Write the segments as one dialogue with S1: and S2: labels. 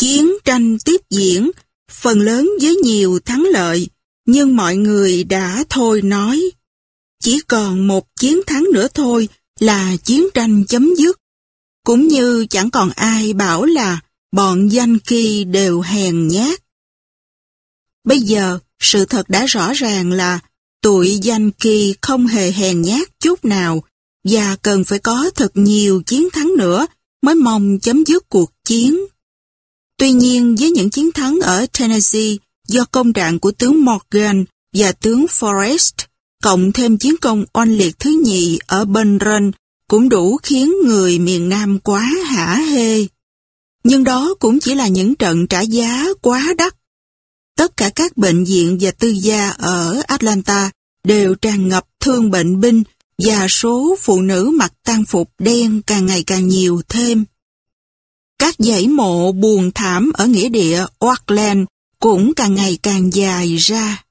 S1: Chiến tranh tiếp diễn, phần lớn với nhiều thắng lợi, nhưng mọi người đã thôi nói. Chỉ còn một chiến thắng nữa thôi là chiến tranh chấm dứt. Cũng như chẳng còn ai bảo là bọn danh kỳ đều hèn nhát. Bây giờ, sự thật đã rõ ràng là tụi danh kỳ không hề hèn nhát chút nào và cần phải có thật nhiều chiến thắng nữa mới mong chấm dứt cuộc chiến. Tuy nhiên với những chiến thắng ở Tennessee do công trạng của tướng Morgan và tướng Forrest, cộng thêm chiến công oanh liệt thứ nhì ở Bun Run cũng đủ khiến người miền Nam quá hả hê. Nhưng đó cũng chỉ là những trận trả giá quá đắt. Tất cả các bệnh viện và tư gia ở Atlanta đều tràn ngập thương bệnh binh và số phụ nữ mặc tang phục đen càng ngày càng nhiều thêm. Các dãy mộ buồn thảm ở nghĩa địa Auckland cũng càng ngày càng dài ra.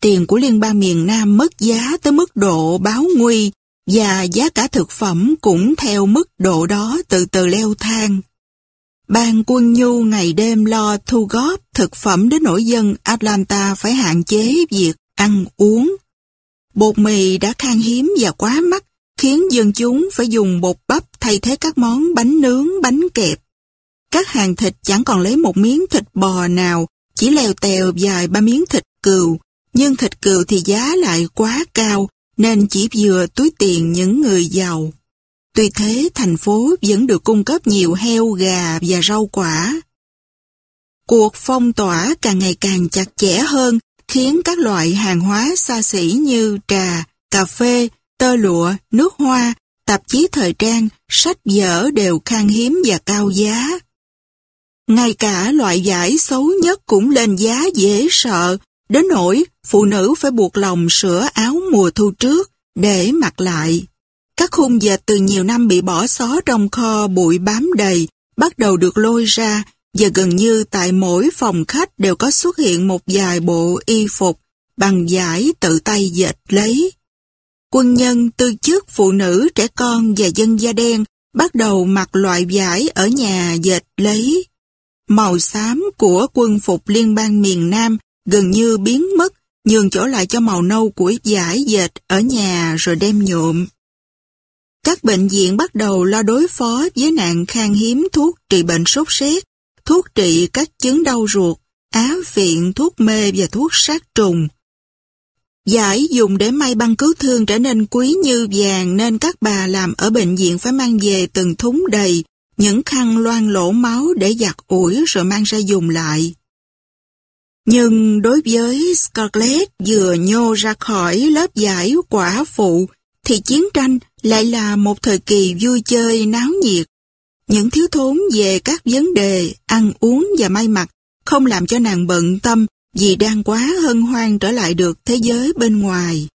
S1: Tiền của liên bang miền Nam mất giá tới mức độ báo nguy và giá cả thực phẩm cũng theo mức độ đó từ từ leo thang. Ban quân nhu ngày đêm lo thu góp thực phẩm đến nỗi dân Atlanta phải hạn chế việc ăn uống. Bột mì đã khan hiếm và quá mắc, khiến dân chúng phải dùng bột bắp thay thế các món bánh nướng, bánh kẹp. Các hàng thịt chẳng còn lấy một miếng thịt bò nào, chỉ leo tèo dài ba miếng thịt cừu, nhưng thịt cừu thì giá lại quá cao, nên chỉ vừa túi tiền những người giàu. Tuy thế, thành phố vẫn được cung cấp nhiều heo, gà và rau quả. Cuộc phong tỏa càng ngày càng chặt chẽ hơn, khiến các loại hàng hóa xa xỉ như trà, cà phê, tơ lụa, nước hoa, tạp chí thời trang, sách vở đều khan hiếm và cao giá. Ngay cả loại vải xấu nhất cũng lên giá dễ sợ, đến nỗi phụ nữ phải buộc lòng sửa áo mùa thu trước để mặc lại. Các khung dệt từ nhiều năm bị bỏ xó trong kho bụi bám đầy, bắt đầu được lôi ra, và gần như tại mỗi phòng khách đều có xuất hiện một vài bộ y phục bằng giải tự tay dệt lấy. Quân nhân, tư chức, phụ nữ, trẻ con và dân da đen bắt đầu mặc loại vải ở nhà dệt lấy. Màu xám của quân phục liên bang miền Nam gần như biến mất, nhường chỗ lại cho màu nâu của vải dệt ở nhà rồi đem nhuộm. Các bệnh viện bắt đầu lo đối phó với nạn khan hiếm thuốc trị bệnh sốt rét, thuốc trị các chứng đau ruột, á viện thuốc mê và thuốc sát trùng. Giải dùng để may băng cứu thương trở nên quý như vàng nên các bà làm ở bệnh viện phải mang về từng thúng đầy những khăn loang lỗ máu để giặt ủi rồi mang ra dùng lại. Nhưng đối với Scarlett vừa nhô ra khỏi lớp giải quả phụ, thì chiến tranh lại là một thời kỳ vui chơi náo nhiệt. Những thiếu thốn về các vấn đề ăn uống và may mặc không làm cho nàng bận tâm vì đang quá hân hoan trở lại được thế giới bên ngoài.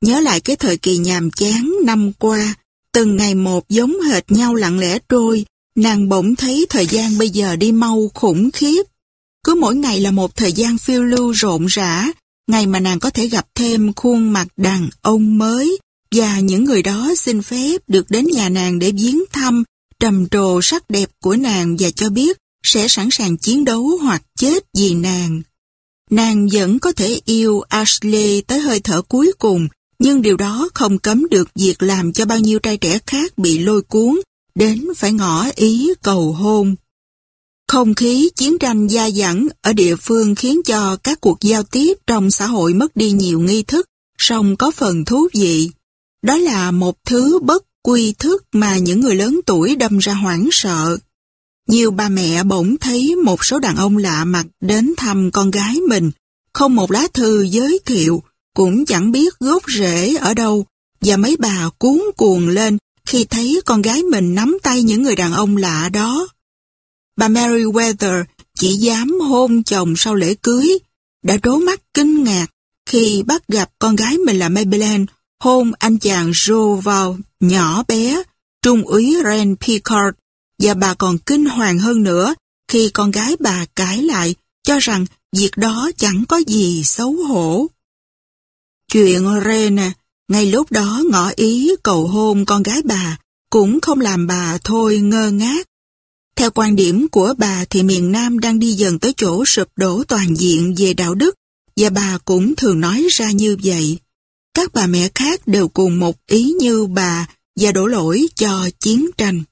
S1: Nhớ lại cái thời kỳ nhàm chán năm qua, từng ngày một giống hệt nhau lặng lẽ trôi, nàng bỗng thấy thời gian bây giờ đi mau khủng khiếp. Cứ mỗi ngày là một thời gian phiêu lưu rộn rã, ngày mà nàng có thể gặp thêm khuôn mặt đàn ông mới, và những người đó xin phép được đến nhà nàng để viếng thăm, trầm trồ sắc đẹp của nàng và cho biết sẽ sẵn sàng chiến đấu hoặc chết vì nàng. Nàng vẫn có thể yêu Ashley tới hơi thở cuối cùng, nhưng điều đó không cấm được việc làm cho bao nhiêu trai trẻ khác bị lôi cuốn, đến phải ngỏ ý cầu hôn. Không khí chiến tranh gia dẳng ở địa phương khiến cho các cuộc giao tiếp trong xã hội mất đi nhiều nghi thức, song có phần thú vị. Đó là một thứ bất quy thức mà những người lớn tuổi đâm ra hoảng sợ. Nhiều bà mẹ bỗng thấy một số đàn ông lạ mặt đến thăm con gái mình, không một lá thư giới thiệu, cũng chẳng biết gốc rễ ở đâu, và mấy bà cuốn cuồng lên khi thấy con gái mình nắm tay những người đàn ông lạ đó. Bà Meriwether chỉ dám hôn chồng sau lễ cưới, đã trố mắt kinh ngạc khi bắt gặp con gái mình là Maybelline hôn anh chàng Joe vào nhỏ bé, trung úy Ren Picard, và bà còn kinh hoàng hơn nữa khi con gái bà cãi lại, cho rằng việc đó chẳng có gì xấu hổ. Chuyện Rena ngay lúc đó ngỏ ý cầu hôn con gái bà cũng không làm bà thôi ngơ ngác. Theo quan điểm của bà thì miền Nam đang đi dần tới chỗ sụp đổ toàn diện về đạo đức, và bà cũng thường nói ra như vậy. Các bà mẹ khác đều cùng một ý như bà và đổ lỗi cho chiến tranh.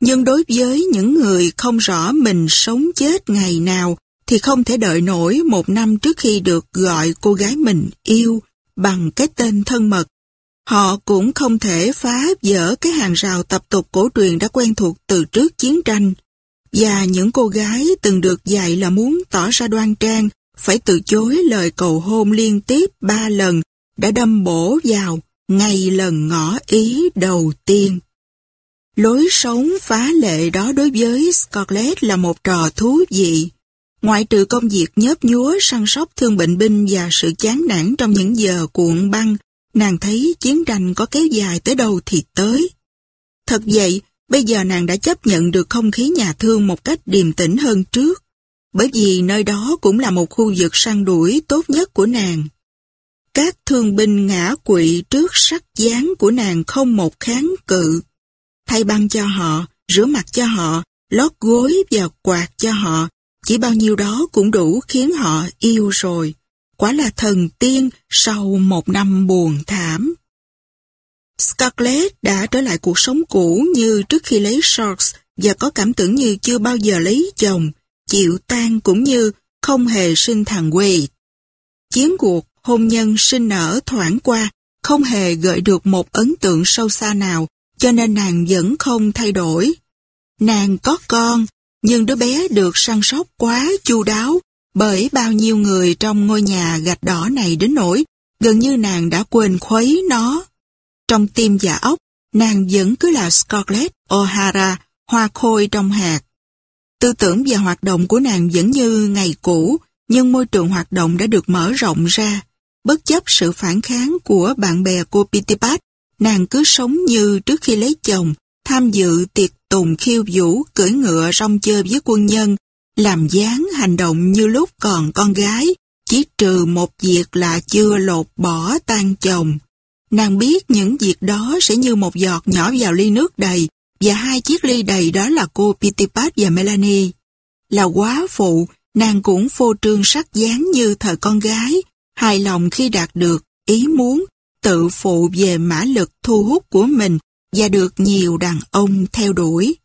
S1: Nhưng đối với những người không rõ mình sống chết ngày nào thì không thể đợi nổi một năm trước khi được gọi cô gái mình yêu bằng cái tên thân mật. Họ cũng không thể phá vỡ cái hàng rào tập tục cổ truyền đã quen thuộc từ trước chiến tranh. Và những cô gái từng được dạy là muốn tỏ ra đoan trang, phải từ chối lời cầu hôn liên tiếp ba lần, đã đâm bổ vào ngay lần ngỏ ý đầu tiên. Lối sống phá lệ đó đối với Scarlett là một trò thú vị. Ngoại trừ công việc nhớp nhúa săn sóc thương bệnh binh và sự chán nản trong những giờ cuộn băng, nàng thấy chiến tranh có kéo dài tới đâu thì tới. Thật vậy, bây giờ nàng đã chấp nhận được không khí nhà thương một cách điềm tĩnh hơn trước, bởi vì nơi đó cũng là một khu vực săn đuổi tốt nhất của nàng. Các thương binh ngã quỵ trước sắc dáng của nàng không một kháng cự. Thay băng cho họ, rửa mặt cho họ, lót gối và quạt cho họ, chỉ bao nhiêu đó cũng đủ khiến họ yêu rồi. Quả là thần tiên sau một năm buồn thảm. Scarlett đã trở lại cuộc sống cũ như trước khi lấy Sharks và có cảm tưởng như chưa bao giờ lấy chồng, chịu tan cũng như không hề sinh thằng Wade. Chiến cuộc hôn nhân sinh nở thoảng qua, không hề gợi được một ấn tượng sâu xa nào, cho nên nàng vẫn không thay đổi. Nàng có con, nhưng đứa bé được săn sóc quá chu đáo bởi bao nhiêu người trong ngôi nhà gạch đỏ này đến nỗi gần như nàng đã quên khuấy nó. Trong tim và óc, nàng vẫn cứ là Scarlett O'Hara, hoa khôi trong hạt. Tư tưởng và hoạt động của nàng vẫn như ngày cũ, nhưng môi trường hoạt động đã được mở rộng ra. Bất chấp sự phản kháng của bạn bè cô Pitipat, nàng cứ sống như trước khi lấy chồng, tham dự tiệc tùng khiêu vũ, cưỡi ngựa rong chơi với quân nhân, làm dáng hành động như lúc còn con gái, chỉ trừ một việc là chưa lột bỏ tan chồng. Nàng biết những việc đó sẽ như một giọt nhỏ vào ly nước đầy, và hai chiếc ly đầy đó là cô Pitipat và Melanie. Là quá phụ, nàng cũng phô trương sắc dáng như thời con gái, hài lòng khi đạt được ý muốn, tự phụ về mã lực thu hút của mình và được nhiều đàn ông theo đuổi.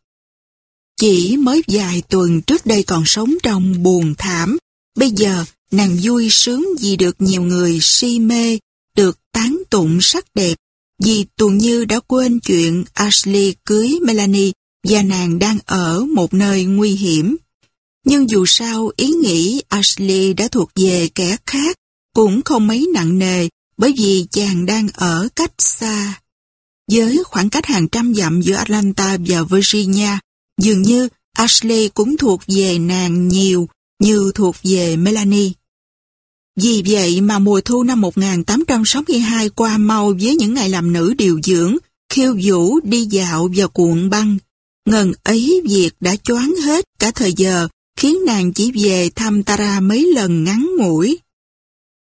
S1: Chỉ mới vài tuần trước đây còn sống trong buồn thảm, bây giờ nàng vui sướng vì được nhiều người si mê, được tán tụng sắc đẹp, vì tuần như đã quên chuyện Ashley cưới Melanie và nàng đang ở một nơi nguy hiểm. Nhưng dù sao ý nghĩ Ashley đã thuộc về kẻ khác cũng không mấy nặng nề bởi vì chàng đang ở cách xa. Với khoảng cách hàng trăm dặm giữa Atlanta và Virginia, dường như Ashley cũng thuộc về nàng nhiều như thuộc về Melanie. Vì vậy mà mùa thu năm 1862 qua mau với những ngày làm nữ điều dưỡng, khiêu vũ, đi dạo và cuộn băng. Ngần ấy việc đã choáng hết cả thời giờ, khiến nàng chỉ về thăm Tara mấy lần ngắn ngủi.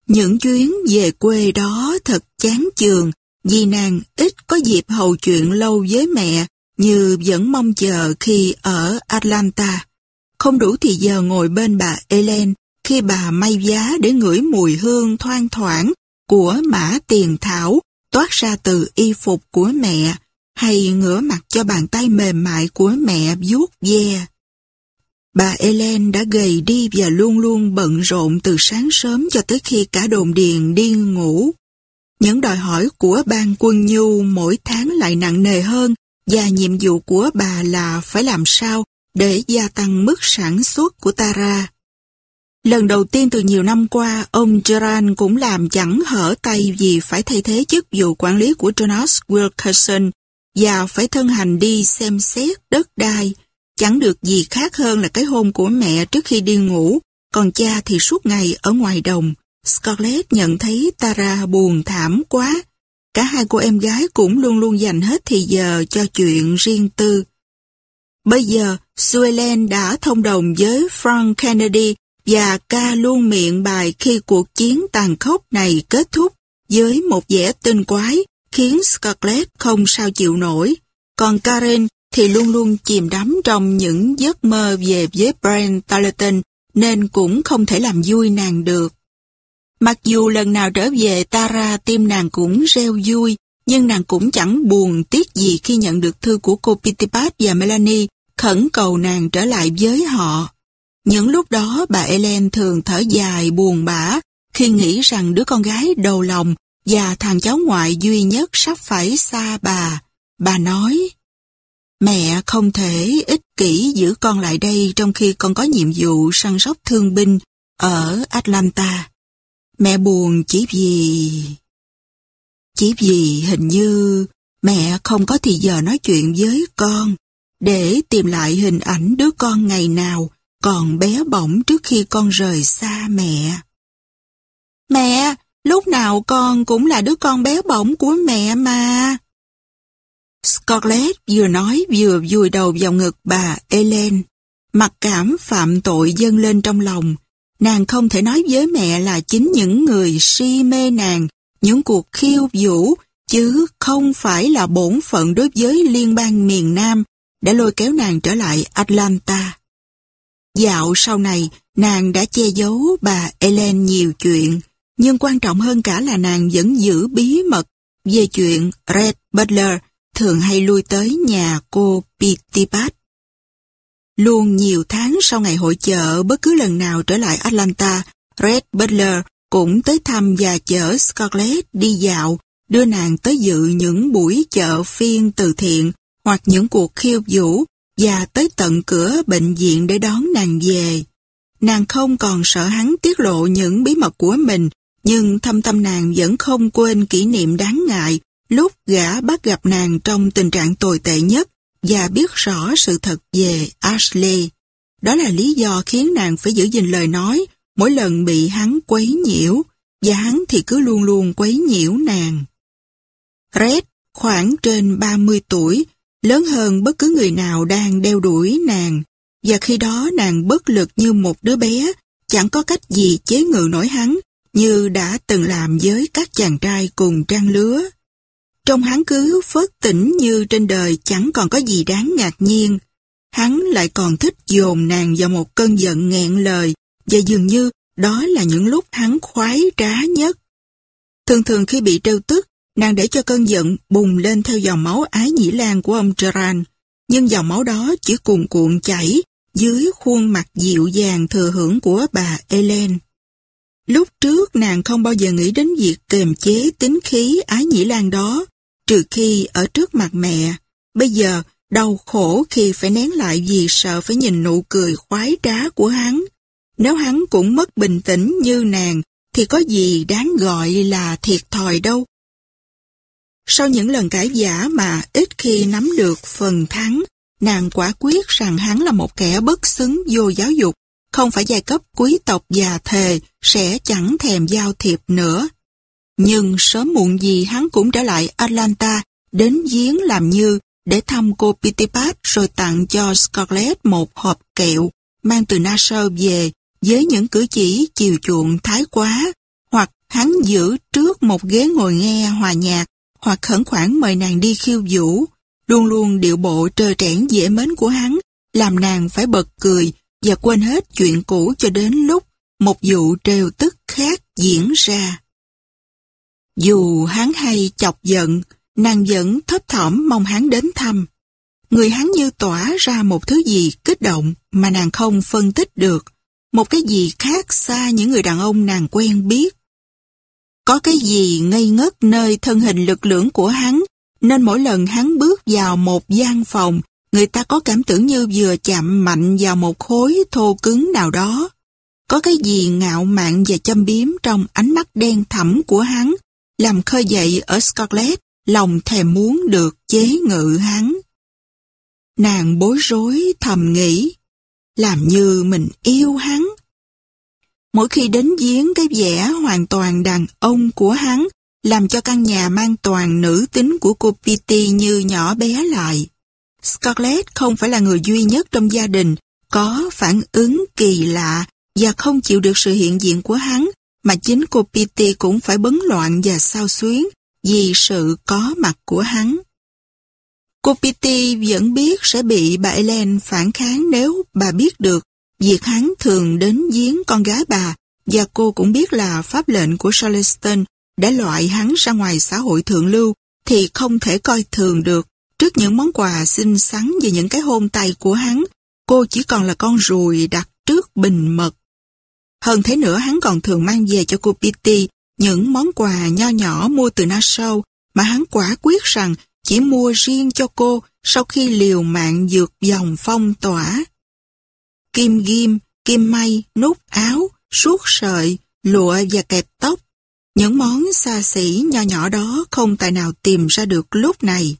S1: Những chuyến về quê đó thật chán chường, vì nàng ít có dịp hầu chuyện lâu với mẹ, như vẫn mong chờ khi ở Atlanta. Không đủ thì giờ ngồi bên bà Ellen, khi bà may giá để ngửi mùi hương thoang thoảng của mã tiền thảo toát ra từ y phục của mẹ, hay ngửa mặt cho bàn tay mềm mại của mẹ vuốt ve. Bà Ellen đã gầy đi và luôn luôn bận rộn từ sáng sớm cho tới khi cả đồn điền đi ngủ. Những đòi hỏi của ban quân nhu mỗi tháng lại nặng nề hơn và nhiệm vụ của bà là phải làm sao để gia tăng mức sản xuất của Tara. Lần đầu tiên từ nhiều năm qua, ông Gerard cũng làm chẳng hở tay vì phải thay thế chức vụ quản lý của Jonas Wilkerson và phải thân hành đi xem xét đất đai, Chẳng được gì khác hơn là cái hôn của mẹ trước khi đi ngủ, còn cha thì suốt ngày ở ngoài đồng. Scarlett nhận thấy Tara buồn thảm quá. Cả hai cô em gái cũng luôn luôn dành hết thì giờ cho chuyện riêng tư. Bây giờ, Suelen đã thông đồng với Frank Kennedy và ca luôn miệng bài khi cuộc chiến tàn khốc này kết thúc với một vẻ tinh quái khiến Scarlett không sao chịu nổi. Còn Karen thì luôn luôn chìm đắm trong những giấc mơ về với Brent Tarleton nên cũng không thể làm vui nàng được. Mặc dù lần nào trở về Tara tim nàng cũng reo vui, nhưng nàng cũng chẳng buồn tiếc gì khi nhận được thư của cô Pitipat và Melanie khẩn cầu nàng trở lại với họ. Những lúc đó bà Ellen thường thở dài buồn bã khi nghĩ rằng đứa con gái đầu lòng và thằng cháu ngoại duy nhất sắp phải xa bà. Bà nói, Mẹ không thể ích kỷ giữ con lại đây trong khi con có nhiệm vụ săn sóc thương binh ở Atlanta. Mẹ buồn chỉ vì... Chỉ vì hình như mẹ không có thì giờ nói chuyện với con để tìm lại hình ảnh đứa con ngày nào còn bé bỏng trước khi con rời xa mẹ. Mẹ, lúc nào con cũng là đứa con bé bỏng của mẹ mà. Scarlett vừa nói vừa vùi đầu vào ngực bà Ellen. Mặc cảm phạm tội dâng lên trong lòng. Nàng không thể nói với mẹ là chính những người si mê nàng, những cuộc khiêu vũ, chứ không phải là bổn phận đối với liên bang miền Nam đã lôi kéo nàng trở lại Atlanta. Dạo sau này, nàng đã che giấu bà Ellen nhiều chuyện, nhưng quan trọng hơn cả là nàng vẫn giữ bí mật về chuyện Red Butler thường hay lui tới nhà cô Pitipat. Luôn nhiều tháng sau ngày hội chợ, bất cứ lần nào trở lại Atlanta, Red Butler cũng tới thăm và chở Scarlett đi dạo, đưa nàng tới dự những buổi chợ phiên từ thiện hoặc những cuộc khiêu vũ và tới tận cửa bệnh viện để đón nàng về. Nàng không còn sợ hắn tiết lộ những bí mật của mình, nhưng thâm tâm nàng vẫn không quên kỷ niệm đáng ngại lúc gã bắt gặp nàng trong tình trạng tồi tệ nhất và biết rõ sự thật về Ashley. Đó là lý do khiến nàng phải giữ gìn lời nói mỗi lần bị hắn quấy nhiễu, và hắn thì cứ luôn luôn quấy nhiễu nàng. Red, khoảng trên 30 tuổi, lớn hơn bất cứ người nào đang đeo đuổi nàng, và khi đó nàng bất lực như một đứa bé, chẳng có cách gì chế ngự nổi hắn, như đã từng làm với các chàng trai cùng trang lứa. Trong hắn cứ phớt tỉnh như trên đời chẳng còn có gì đáng ngạc nhiên. Hắn lại còn thích dồn nàng vào một cơn giận nghẹn lời, và dường như đó là những lúc hắn khoái trá nhất. Thường thường khi bị trêu tức, nàng để cho cơn giận bùng lên theo dòng máu ái nhĩ lan của ông Gerard, nhưng dòng máu đó chỉ cuồn cuộn chảy dưới khuôn mặt dịu dàng thừa hưởng của bà Ellen. Lúc trước nàng không bao giờ nghĩ đến việc kềm chế tính khí ái nhĩ lan đó, trừ khi ở trước mặt mẹ. Bây giờ, đau khổ khi phải nén lại vì sợ phải nhìn nụ cười khoái trá của hắn. Nếu hắn cũng mất bình tĩnh như nàng, thì có gì đáng gọi là thiệt thòi đâu. Sau những lần cãi giả mà ít khi nắm được phần thắng, nàng quả quyết rằng hắn là một kẻ bất xứng vô giáo dục, không phải giai cấp quý tộc già thề, sẽ chẳng thèm giao thiệp nữa. Nhưng sớm muộn gì hắn cũng trở lại Atlanta, đến giếng làm như để thăm cô Pitipat rồi tặng cho Scarlett một hộp kẹo mang từ Nassau về với những cử chỉ chiều chuộng thái quá, hoặc hắn giữ trước một ghế ngồi nghe hòa nhạc, hoặc khẩn khoản mời nàng đi khiêu vũ, luôn luôn điệu bộ trơ trẽn dễ mến của hắn, làm nàng phải bật cười và quên hết chuyện cũ cho đến lúc một vụ trêu tức khác diễn ra. Dù hắn hay chọc giận, nàng vẫn thấp thỏm mong hắn đến thăm. Người hắn như tỏa ra một thứ gì kích động mà nàng không phân tích được, một cái gì khác xa những người đàn ông nàng quen biết. Có cái gì ngây ngất nơi thân hình lực lưỡng của hắn, nên mỗi lần hắn bước vào một gian phòng, người ta có cảm tưởng như vừa chạm mạnh vào một khối thô cứng nào đó. Có cái gì ngạo mạn và châm biếm trong ánh mắt đen thẳm của hắn, làm khơi dậy ở Scarlett lòng thèm muốn được chế ngự hắn. Nàng bối rối thầm nghĩ, làm như mình yêu hắn. Mỗi khi đến giếng cái vẻ hoàn toàn đàn ông của hắn, làm cho căn nhà mang toàn nữ tính của cô Pitty như nhỏ bé lại. Scarlett không phải là người duy nhất trong gia đình có phản ứng kỳ lạ và không chịu được sự hiện diện của hắn, mà chính cô Pity cũng phải bấn loạn và sao xuyến vì sự có mặt của hắn. Cô Pity vẫn biết sẽ bị bà Ellen phản kháng nếu bà biết được việc hắn thường đến giếng con gái bà và cô cũng biết là pháp lệnh của Charleston đã loại hắn ra ngoài xã hội thượng lưu thì không thể coi thường được. Trước những món quà xinh xắn và những cái hôn tay của hắn, cô chỉ còn là con ruồi đặt trước bình mật. Hơn thế nữa hắn còn thường mang về cho cô Pitty những món quà nho nhỏ mua từ Nassau mà hắn quả quyết rằng chỉ mua riêng cho cô sau khi liều mạng dược dòng phong tỏa. Kim ghim, kim may, nút áo, suốt sợi, lụa và kẹp tóc. Những món xa xỉ nho nhỏ đó không tài nào tìm ra được lúc này.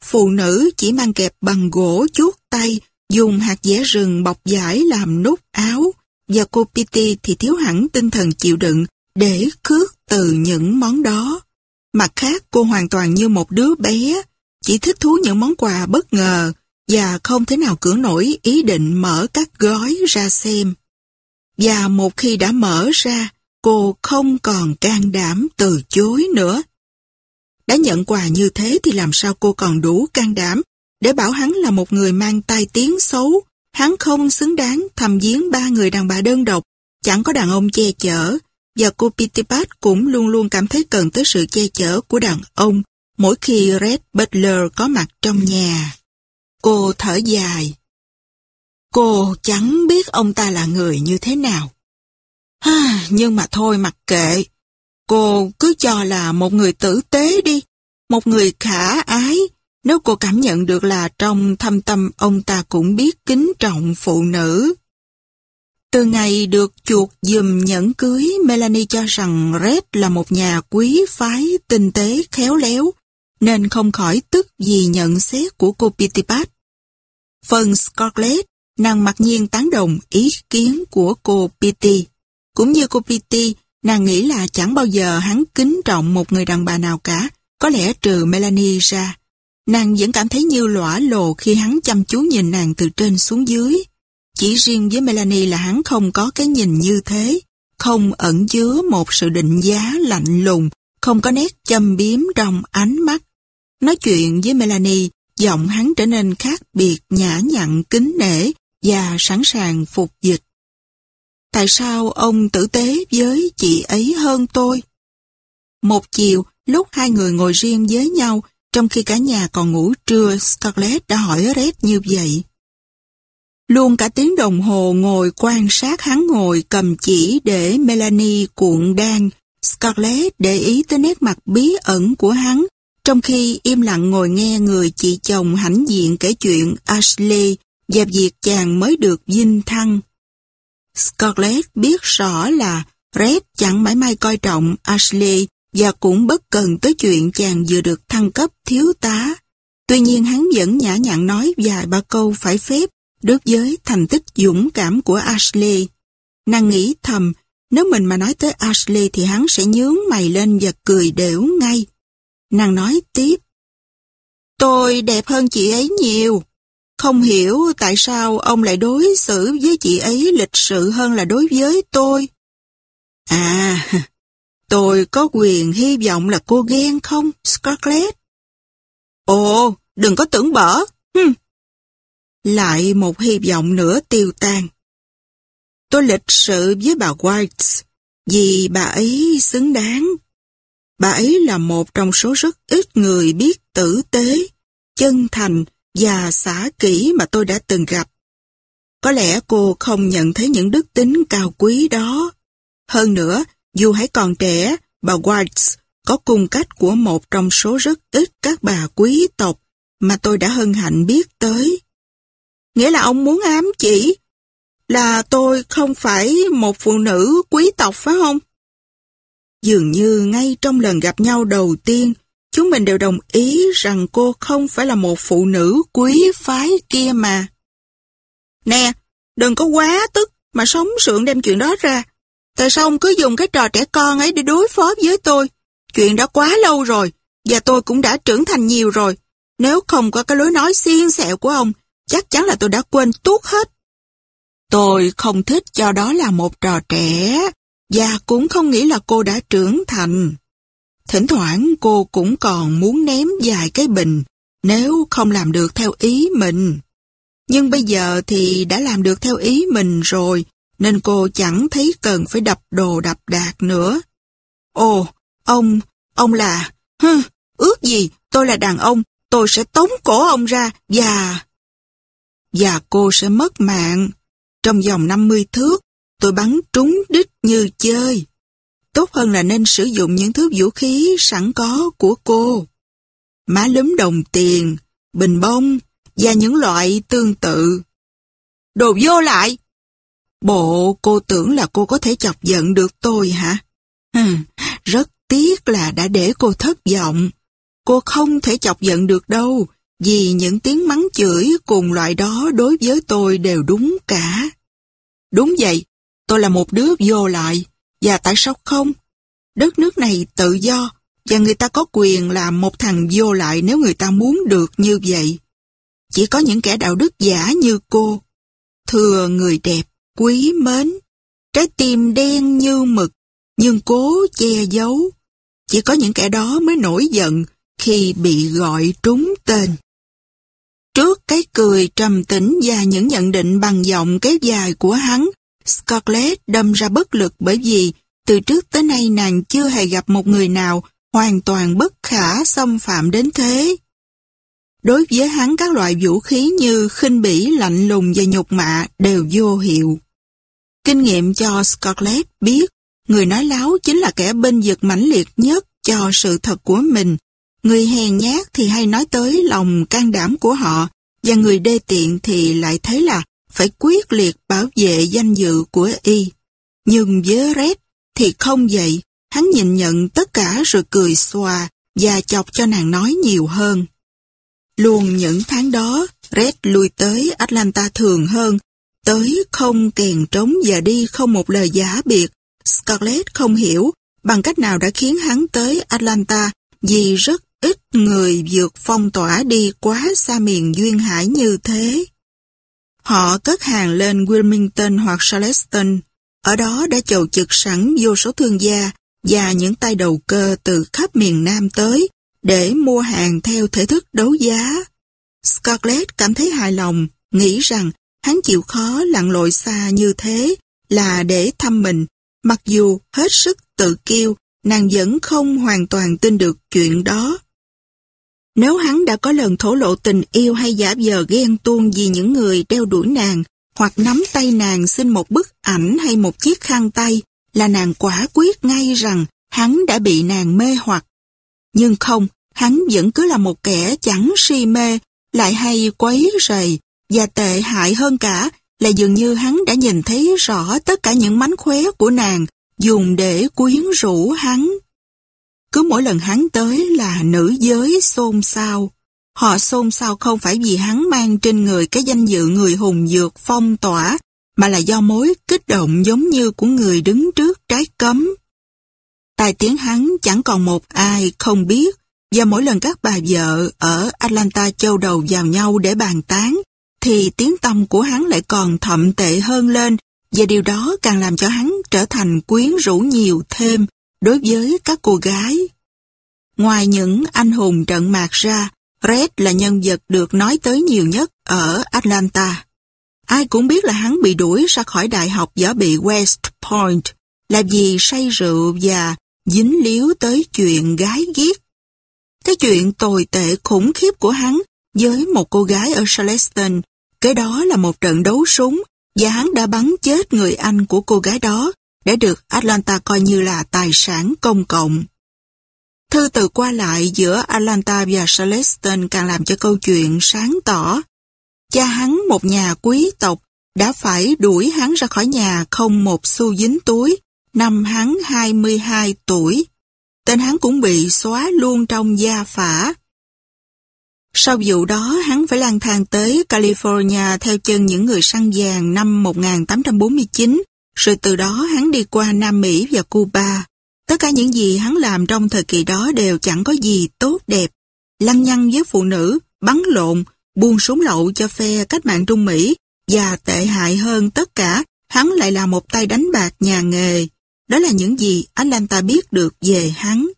S1: Phụ nữ chỉ mang kẹp bằng gỗ chuốt tay, dùng hạt dẻ rừng bọc giải làm nút áo, và cô Pity thì thiếu hẳn tinh thần chịu đựng để cướp từ những món đó. Mặt khác cô hoàn toàn như một đứa bé, chỉ thích thú những món quà bất ngờ và không thể nào cưỡng nổi ý định mở các gói ra xem. Và một khi đã mở ra, cô không còn can đảm từ chối nữa. Đã nhận quà như thế thì làm sao cô còn đủ can đảm để bảo hắn là một người mang tai tiếng xấu, hắn không xứng đáng thầm giếng ba người đàn bà đơn độc, chẳng có đàn ông che chở, và cô Pitipat cũng luôn luôn cảm thấy cần tới sự che chở của đàn ông mỗi khi Red Butler có mặt trong nhà. Cô thở dài. Cô chẳng biết ông ta là người như thế nào. Ha, nhưng mà thôi mặc kệ. Cô cứ cho là một người tử tế đi, một người khả ái. Nếu cô cảm nhận được là trong thâm tâm ông ta cũng biết kính trọng phụ nữ. Từ ngày được chuột dùm nhẫn cưới, Melanie cho rằng Red là một nhà quý phái, tinh tế, khéo léo, nên không khỏi tức vì nhận xét của cô Pitipat. Phần Scarlett, nàng mặc nhiên tán đồng ý kiến của cô Pitty. Cũng như cô Pitty, nàng nghĩ là chẳng bao giờ hắn kính trọng một người đàn bà nào cả, có lẽ trừ Melanie ra. Nàng vẫn cảm thấy như lõa lồ khi hắn chăm chú nhìn nàng từ trên xuống dưới. Chỉ riêng với Melanie là hắn không có cái nhìn như thế, không ẩn chứa một sự định giá lạnh lùng, không có nét châm biếm trong ánh mắt. Nói chuyện với Melanie, giọng hắn trở nên khác biệt, nhã nhặn, kính nể và sẵn sàng phục dịch. Tại sao ông tử tế với chị ấy hơn tôi? Một chiều, lúc hai người ngồi riêng với nhau, trong khi cả nhà còn ngủ trưa, Scarlett đã hỏi Red như vậy. Luôn cả tiếng đồng hồ ngồi quan sát hắn ngồi cầm chỉ để Melanie cuộn đan, Scarlett để ý tới nét mặt bí ẩn của hắn, trong khi im lặng ngồi nghe người chị chồng hãnh diện kể chuyện Ashley và việc chàng mới được dinh thăng. Scarlett biết rõ là Red chẳng mãi may coi trọng Ashley và cũng bất cần tới chuyện chàng vừa được thăng cấp thiếu tá. Tuy nhiên hắn vẫn nhã nhặn nói vài ba câu phải phép đối với thành tích dũng cảm của Ashley. Nàng nghĩ thầm, nếu mình mà nói tới Ashley thì hắn sẽ nhướng mày lên và cười đểu ngay. Nàng nói tiếp. Tôi đẹp hơn chị ấy nhiều. Không hiểu tại sao ông lại đối xử với chị ấy lịch sự hơn là đối với tôi. À, tôi có quyền hy vọng là cô ghen không, Scarlett? Ồ, đừng có tưởng bở. Hừm. Lại một hy vọng nữa tiêu tan. Tôi lịch sự với bà White vì bà ấy xứng đáng. Bà ấy là một trong số rất ít người biết tử tế, chân thành và xã kỹ mà tôi đã từng gặp. Có lẽ cô không nhận thấy những đức tính cao quý đó. Hơn nữa, dù hãy còn trẻ, bà White có cung cách của một trong số rất ít các bà quý tộc mà tôi đã hân hạnh biết tới. Nghĩa là ông muốn ám chỉ là tôi không phải một phụ nữ quý tộc phải không? Dường như ngay trong lần gặp nhau đầu tiên, chúng mình đều đồng ý rằng cô không phải là một phụ nữ quý phái kia mà. Nè, đừng có quá tức mà sống sượng đem chuyện đó ra. Tại sao ông cứ dùng cái trò trẻ con ấy để đối phó với tôi? Chuyện đã quá lâu rồi, và tôi cũng đã trưởng thành nhiều rồi. Nếu không có cái lối nói xiên xẹo của ông, chắc chắn là tôi đã quên tuốt hết. Tôi không thích cho đó là một trò trẻ, và cũng không nghĩ là cô đã trưởng thành. Thỉnh thoảng cô cũng còn muốn ném vài cái bình, nếu không làm được theo ý mình. Nhưng bây giờ thì đã làm được theo ý mình rồi, nên cô chẳng thấy cần phải đập đồ đập đạc nữa. Ồ, ông, ông là, hừ, ước gì tôi là đàn ông, tôi sẽ tống cổ ông ra và... Và cô sẽ mất mạng. Trong vòng 50 thước, tôi bắn trúng đích như chơi. Tốt hơn là nên sử dụng những thứ vũ khí sẵn có của cô. Má lúm đồng tiền, bình bông và những loại tương tự. Đồ vô lại! Bộ cô tưởng là cô có thể chọc giận được tôi hả? Ừ, rất tiếc là đã để cô thất vọng. Cô không thể chọc giận được đâu, vì những tiếng mắng chửi cùng loại đó đối với tôi đều đúng cả. Đúng vậy, tôi là một đứa vô lại, và tại sao không? Đất nước này tự do, và người ta có quyền làm một thằng vô lại nếu người ta muốn được như vậy. Chỉ có những kẻ đạo đức giả như cô. Thưa người đẹp, quý mến, trái tim đen như mực, nhưng cố che giấu. Chỉ có những kẻ đó mới nổi giận khi bị gọi trúng tên. Trước cái cười trầm tĩnh và những nhận định bằng giọng kéo dài của hắn, Scarlett đâm ra bất lực bởi vì từ trước tới nay nàng chưa hề gặp một người nào hoàn toàn bất khả xâm phạm đến thế. Đối với hắn các loại vũ khí như khinh bỉ, lạnh lùng và nhục mạ đều vô hiệu. Kinh nghiệm cho Scarlett biết người nói láo chính là kẻ bên vực mãnh liệt nhất cho sự thật của mình. Người hèn nhát thì hay nói tới lòng can đảm của họ và người đê tiện thì lại thấy là phải quyết liệt bảo vệ danh dự của y. Nhưng với Red thì không vậy, hắn nhìn nhận tất cả rồi cười xòa và chọc cho nàng nói nhiều hơn. Luôn những tháng đó, Red lui tới Atlanta thường hơn, tới không kèn trống và đi không một lời giả biệt. Scarlett không hiểu bằng cách nào đã khiến hắn tới Atlanta vì rất ít người vượt phong tỏa đi quá xa miền duyên hải như thế. Họ cất hàng lên Wilmington hoặc Charleston, ở đó đã chầu trực sẵn vô số thương gia và những tay đầu cơ từ khắp miền Nam tới để mua hàng theo thể thức đấu giá. Scarlett cảm thấy hài lòng, nghĩ rằng hắn chịu khó lặn lội xa như thế là để thăm mình, mặc dù hết sức tự kiêu, nàng vẫn không hoàn toàn tin được chuyện đó. Nếu hắn đã có lần thổ lộ tình yêu hay giả vờ ghen tuông vì những người đeo đuổi nàng, hoặc nắm tay nàng xin một bức ảnh hay một chiếc khăn tay, là nàng quả quyết ngay rằng hắn đã bị nàng mê hoặc. Nhưng không, hắn vẫn cứ là một kẻ chẳng si mê, lại hay quấy rầy, và tệ hại hơn cả là dường như hắn đã nhìn thấy rõ tất cả những mánh khóe của nàng dùng để quyến rũ hắn. Cứ mỗi lần hắn tới là nữ giới xôn xao. Họ xôn xao không phải vì hắn mang trên người cái danh dự người hùng dược phong tỏa, mà là do mối kích động giống như của người đứng trước trái cấm. Tài tiếng hắn chẳng còn một ai không biết, và mỗi lần các bà vợ ở Atlanta châu đầu vào nhau để bàn tán, thì tiếng tâm của hắn lại còn thậm tệ hơn lên, và điều đó càng làm cho hắn trở thành quyến rũ nhiều thêm đối với các cô gái. Ngoài những anh hùng trận mạc ra, Red là nhân vật được nói tới nhiều nhất ở Atlanta. Ai cũng biết là hắn bị đuổi ra khỏi đại học giả bị West Point là vì say rượu và dính líu tới chuyện gái ghét. Cái chuyện tồi tệ khủng khiếp của hắn với một cô gái ở Charleston, cái đó là một trận đấu súng và hắn đã bắn chết người anh của cô gái đó để được Atlanta coi như là tài sản công cộng. Thư từ qua lại giữa Atlanta và Charleston càng làm cho câu chuyện sáng tỏ. Cha hắn, một nhà quý tộc, đã phải đuổi hắn ra khỏi nhà không một xu dính túi năm hắn 22 tuổi. Tên hắn cũng bị xóa luôn trong gia phả. Sau vụ đó, hắn phải lang thang tới California theo chân những người săn vàng năm 1849, rồi từ đó hắn đi qua Nam Mỹ và Cuba. Tất cả những gì hắn làm trong thời kỳ đó đều chẳng có gì tốt đẹp. Lăng nhăng với phụ nữ, bắn lộn, buông súng lậu cho phe cách mạng Trung Mỹ, và tệ hại hơn tất cả, hắn lại là một tay đánh bạc nhà nghề. Đó là những gì Atlanta biết được về hắn.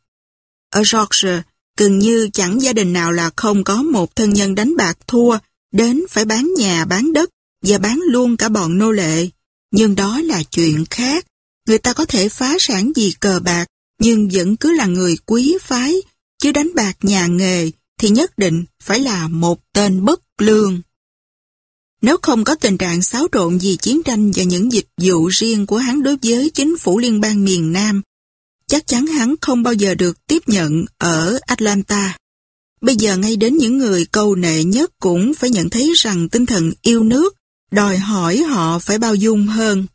S1: Ở Georgia, Gần như chẳng gia đình nào là không có một thân nhân đánh bạc thua, đến phải bán nhà bán đất và bán luôn cả bọn nô lệ. Nhưng đó là chuyện khác. Người ta có thể phá sản vì cờ bạc, nhưng vẫn cứ là người quý phái, chứ đánh bạc nhà nghề thì nhất định phải là một tên bất lương. Nếu không có tình trạng xáo trộn vì chiến tranh và những dịch vụ riêng của hắn đối với chính phủ liên bang miền Nam, chắc chắn hắn không bao giờ được tiếp nhận ở Atlanta. Bây giờ ngay đến những người câu nệ nhất cũng phải nhận thấy rằng tinh thần yêu nước đòi hỏi họ phải bao dung hơn.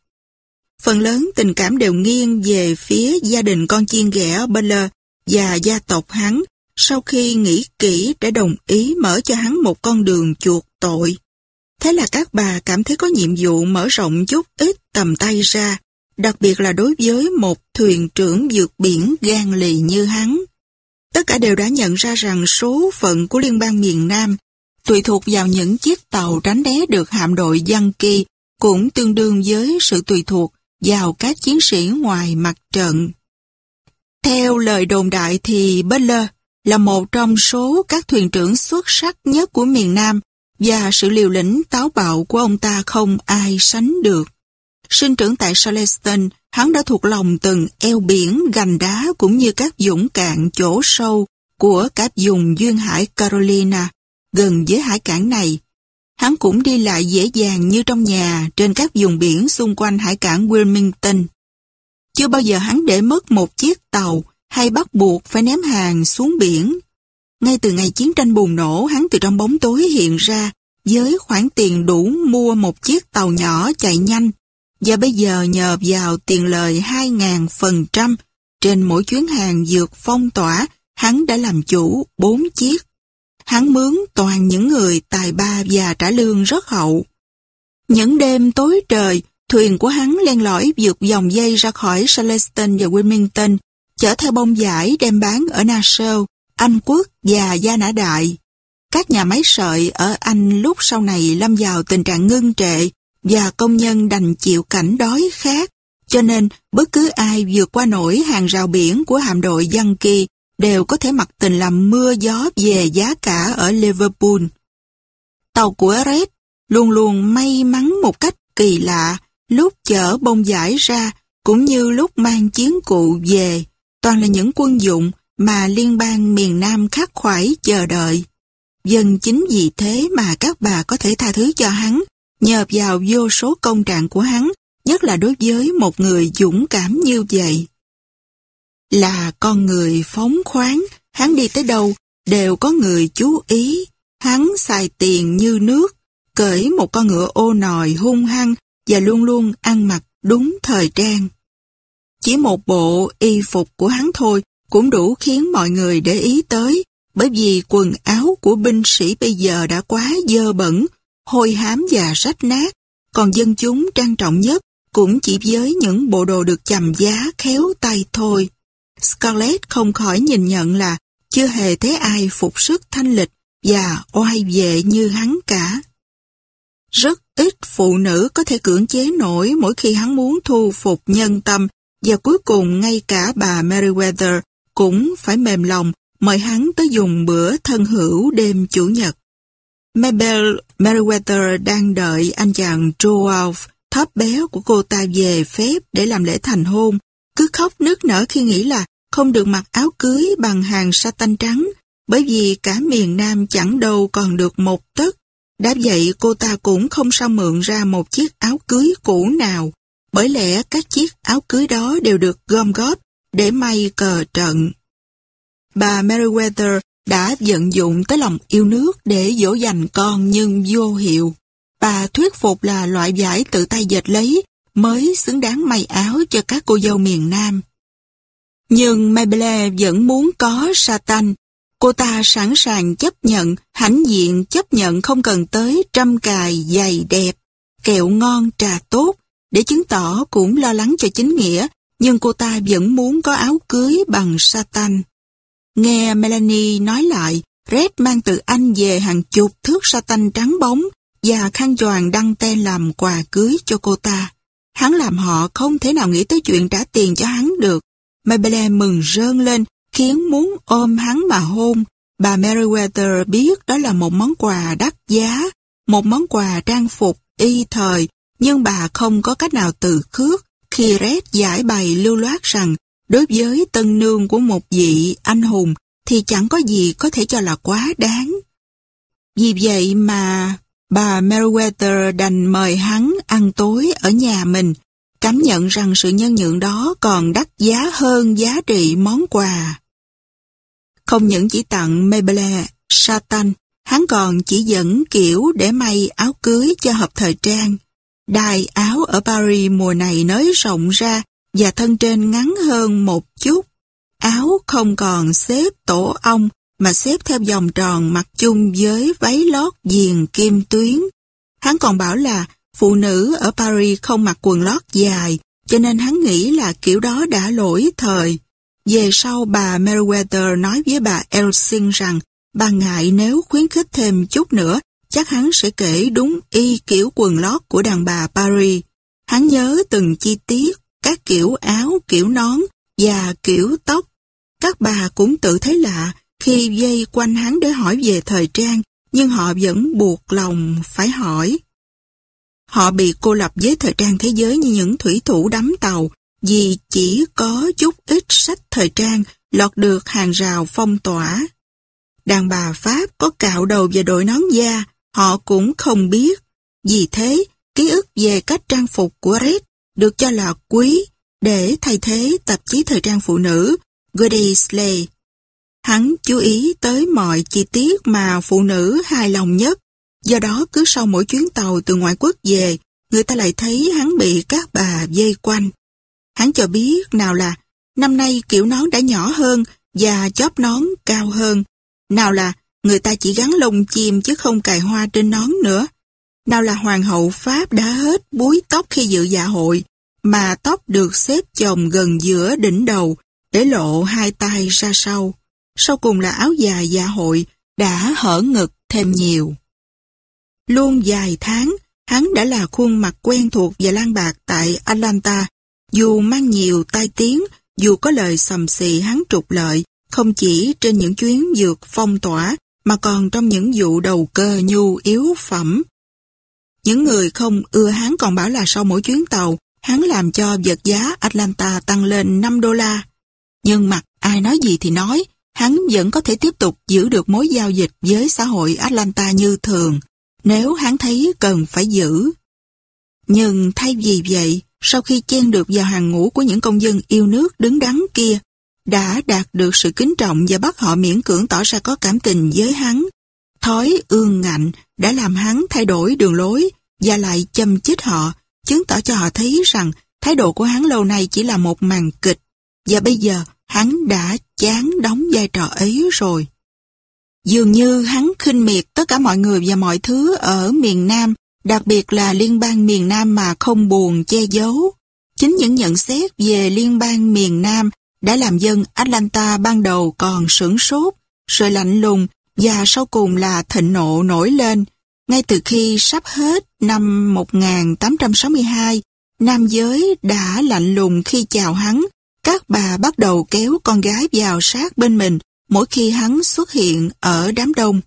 S1: Phần lớn tình cảm đều nghiêng về phía gia đình con chiên ghẻ Butler và gia tộc hắn sau khi nghĩ kỹ để đồng ý mở cho hắn một con đường chuộc tội. Thế là các bà cảm thấy có nhiệm vụ mở rộng chút ít tầm tay ra, đặc biệt là đối với một thuyền trưởng vượt biển gan lì như hắn. Tất cả đều đã nhận ra rằng số phận của liên bang miền Nam tùy thuộc vào những chiếc tàu tránh né được hạm đội dân Kỳ cũng tương đương với sự tùy thuộc vào các chiến sĩ ngoài mặt trận. Theo lời đồn đại thì Butler là một trong số các thuyền trưởng xuất sắc nhất của miền Nam và sự liều lĩnh táo bạo của ông ta không ai sánh được. Sinh trưởng tại Charleston, hắn đã thuộc lòng từng eo biển, gành đá cũng như các dũng cạn chỗ sâu của các vùng duyên hải Carolina, gần với hải cảng này. Hắn cũng đi lại dễ dàng như trong nhà trên các vùng biển xung quanh hải cảng Wilmington. Chưa bao giờ hắn để mất một chiếc tàu hay bắt buộc phải ném hàng xuống biển. Ngay từ ngày chiến tranh bùng nổ, hắn từ trong bóng tối hiện ra với khoản tiền đủ mua một chiếc tàu nhỏ chạy nhanh và bây giờ nhờ vào tiền lời 2.000% trên mỗi chuyến hàng vượt phong tỏa, hắn đã làm chủ 4 chiếc. Hắn mướn toàn những người tài ba và trả lương rất hậu. Những đêm tối trời, thuyền của hắn len lỏi vượt dòng dây ra khỏi Charleston và Wilmington, chở theo bông giải đem bán ở Nassau, Anh Quốc và Gia Nã Đại. Các nhà máy sợi ở Anh lúc sau này lâm vào tình trạng ngưng trệ và công nhân đành chịu cảnh đói khát, cho nên bất cứ ai vượt qua nổi hàng rào biển của hạm đội dân kỳ đều có thể mặc tình làm mưa gió về giá cả ở Liverpool. Tàu của Red luôn luôn may mắn một cách kỳ lạ lúc chở bông giải ra cũng như lúc mang chiến cụ về, toàn là những quân dụng mà liên bang miền Nam khắc khoải chờ đợi. Dân chính vì thế mà các bà có thể tha thứ cho hắn, nhờ vào vô số công trạng của hắn, nhất là đối với một người dũng cảm như vậy. Là con người phóng khoáng, hắn đi tới đâu đều có người chú ý. Hắn xài tiền như nước, cởi một con ngựa ô nòi hung hăng và luôn luôn ăn mặc đúng thời trang. Chỉ một bộ y phục của hắn thôi cũng đủ khiến mọi người để ý tới, bởi vì quần áo của binh sĩ bây giờ đã quá dơ bẩn, hôi hám và rách nát, còn dân chúng trang trọng nhất cũng chỉ với những bộ đồ được chầm giá khéo tay thôi. Scarlett không khỏi nhìn nhận là chưa hề thấy ai phục sức thanh lịch và oai vệ như hắn cả. Rất ít phụ nữ có thể cưỡng chế nổi mỗi khi hắn muốn thu phục nhân tâm và cuối cùng ngay cả bà Meriwether cũng phải mềm lòng mời hắn tới dùng bữa thân hữu đêm Chủ nhật. Mabel Meriwether đang đợi anh chàng Joao thấp béo của cô ta về phép để làm lễ thành hôn, cứ khóc nức nở khi nghĩ là không được mặc áo cưới bằng hàng sa tanh trắng, bởi vì cả miền Nam chẳng đâu còn được một tấc. Đã vậy cô ta cũng không sao mượn ra một chiếc áo cưới cũ nào, bởi lẽ các chiếc áo cưới đó đều được gom góp để may cờ trận. Bà Meriwether đã vận dụng tới lòng yêu nước để dỗ dành con nhưng vô hiệu. Bà thuyết phục là loại vải tự tay dệt lấy mới xứng đáng may áo cho các cô dâu miền Nam. Nhưng Maybelle vẫn muốn có Satan. Cô ta sẵn sàng chấp nhận, hãnh diện chấp nhận không cần tới trăm cài dày đẹp, kẹo ngon trà tốt, để chứng tỏ cũng lo lắng cho chính nghĩa, nhưng cô ta vẫn muốn có áo cưới bằng Satan. Nghe Melanie nói lại, Red mang từ Anh về hàng chục thước Satan trắng bóng và khăn choàng đăng tên làm quà cưới cho cô ta. Hắn làm họ không thể nào nghĩ tới chuyện trả tiền cho hắn được. Maybelline mừng rơn lên khiến muốn ôm hắn mà hôn. Bà Meriwether biết đó là một món quà đắt giá, một món quà trang phục y thời, nhưng bà không có cách nào từ khước khi Red giải bày lưu loát rằng đối với tân nương của một vị anh hùng thì chẳng có gì có thể cho là quá đáng. Vì vậy mà bà Meriwether đành mời hắn ăn tối ở nhà mình, cảm nhận rằng sự nhân nhượng đó còn đắt giá hơn giá trị món quà. Không những chỉ tặng Maybelline, Satan, hắn còn chỉ dẫn kiểu để may áo cưới cho hợp thời trang. Đài áo ở Paris mùa này nới rộng ra và thân trên ngắn hơn một chút. Áo không còn xếp tổ ong mà xếp theo vòng tròn mặc chung với váy lót viền kim tuyến. Hắn còn bảo là phụ nữ ở Paris không mặc quần lót dài, cho nên hắn nghĩ là kiểu đó đã lỗi thời. Về sau bà Meriwether nói với bà Elsing rằng bà ngại nếu khuyến khích thêm chút nữa, chắc hắn sẽ kể đúng y kiểu quần lót của đàn bà Paris. Hắn nhớ từng chi tiết, các kiểu áo, kiểu nón và kiểu tóc. Các bà cũng tự thấy lạ khi dây quanh hắn để hỏi về thời trang, nhưng họ vẫn buộc lòng phải hỏi. Họ bị cô lập với thời trang thế giới như những thủy thủ đắm tàu, vì chỉ có chút ít sách thời trang lọt được hàng rào phong tỏa. Đàn bà Pháp có cạo đầu và đội nón da, họ cũng không biết. Vì thế, ký ức về cách trang phục của Red được cho là quý để thay thế tạp chí thời trang phụ nữ Goody Slay. Hắn chú ý tới mọi chi tiết mà phụ nữ hài lòng nhất. Do đó cứ sau mỗi chuyến tàu từ ngoại quốc về, người ta lại thấy hắn bị các bà dây quanh. Hắn cho biết nào là năm nay kiểu nón đã nhỏ hơn và chóp nón cao hơn. Nào là người ta chỉ gắn lông chim chứ không cài hoa trên nón nữa. Nào là hoàng hậu Pháp đã hết búi tóc khi dự dạ hội, mà tóc được xếp chồng gần giữa đỉnh đầu để lộ hai tay ra sau. Sau cùng là áo dài dạ hội đã hở ngực thêm nhiều. Luôn dài tháng, hắn đã là khuôn mặt quen thuộc và lan bạc tại Atlanta dù mang nhiều tai tiếng, dù có lời sầm xì hắn trục lợi, không chỉ trên những chuyến dược phong tỏa, mà còn trong những vụ đầu cơ nhu yếu phẩm. Những người không ưa hắn còn bảo là sau mỗi chuyến tàu, hắn làm cho vật giá Atlanta tăng lên 5 đô la. Nhưng mặt ai nói gì thì nói, hắn vẫn có thể tiếp tục giữ được mối giao dịch với xã hội Atlanta như thường, nếu hắn thấy cần phải giữ. Nhưng thay vì vậy, sau khi chen được vào hàng ngũ của những công dân yêu nước đứng đắn kia, đã đạt được sự kính trọng và bắt họ miễn cưỡng tỏ ra có cảm tình với hắn. Thói ương ngạnh đã làm hắn thay đổi đường lối và lại châm chích họ, chứng tỏ cho họ thấy rằng thái độ của hắn lâu nay chỉ là một màn kịch và bây giờ hắn đã chán đóng vai trò ấy rồi. Dường như hắn khinh miệt tất cả mọi người và mọi thứ ở miền Nam đặc biệt là liên bang miền Nam mà không buồn che giấu. Chính những nhận xét về liên bang miền Nam đã làm dân Atlanta ban đầu còn sửng sốt, rồi lạnh lùng và sau cùng là thịnh nộ nổi lên. Ngay từ khi sắp hết năm 1862, nam giới đã lạnh lùng khi chào hắn. Các bà bắt đầu kéo con gái vào sát bên mình mỗi khi hắn xuất hiện ở đám đông.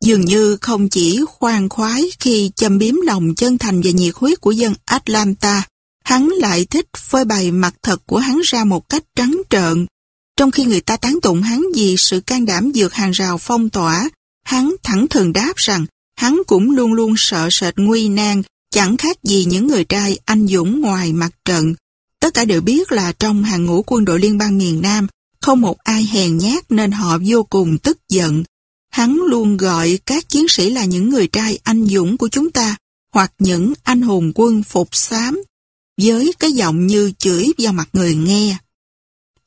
S1: Dường như không chỉ khoan khoái khi châm biếm lòng chân thành và nhiệt huyết của dân Atlanta, hắn lại thích phơi bày mặt thật của hắn ra một cách trắng trợn. Trong khi người ta tán tụng hắn vì sự can đảm vượt hàng rào phong tỏa, hắn thẳng thừng đáp rằng hắn cũng luôn luôn sợ sệt nguy nan, chẳng khác gì những người trai anh dũng ngoài mặt trận. Tất cả đều biết là trong hàng ngũ quân đội liên bang miền Nam, không một ai hèn nhát nên họ vô cùng tức giận. Hắn luôn gọi các chiến sĩ là những người trai anh dũng của chúng ta, hoặc những anh hùng quân phục xám, với cái giọng như chửi vào mặt người nghe.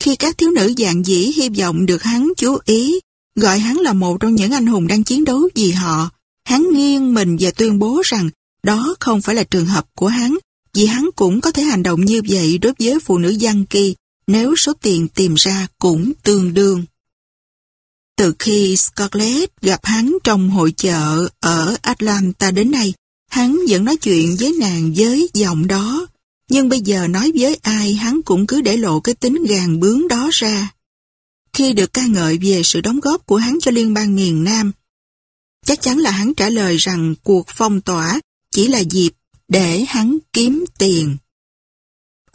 S1: Khi các thiếu nữ dạng dĩ hy vọng được hắn chú ý, gọi hắn là một trong những anh hùng đang chiến đấu vì họ, hắn nghiêng mình và tuyên bố rằng đó không phải là trường hợp của hắn, vì hắn cũng có thể hành động như vậy đối với phụ nữ dân kỳ nếu số tiền tìm ra cũng tương đương. Từ khi Scarlett gặp hắn trong hội chợ ở Atlanta đến nay, hắn vẫn nói chuyện với nàng với giọng đó, nhưng bây giờ nói với ai hắn cũng cứ để lộ cái tính gàn bướng đó ra. khi được ca ngợi về sự đóng góp của hắn cho liên bang miền Nam. Chắc chắn là hắn trả lời rằng cuộc phong tỏa chỉ là dịp để hắn kiếm tiền.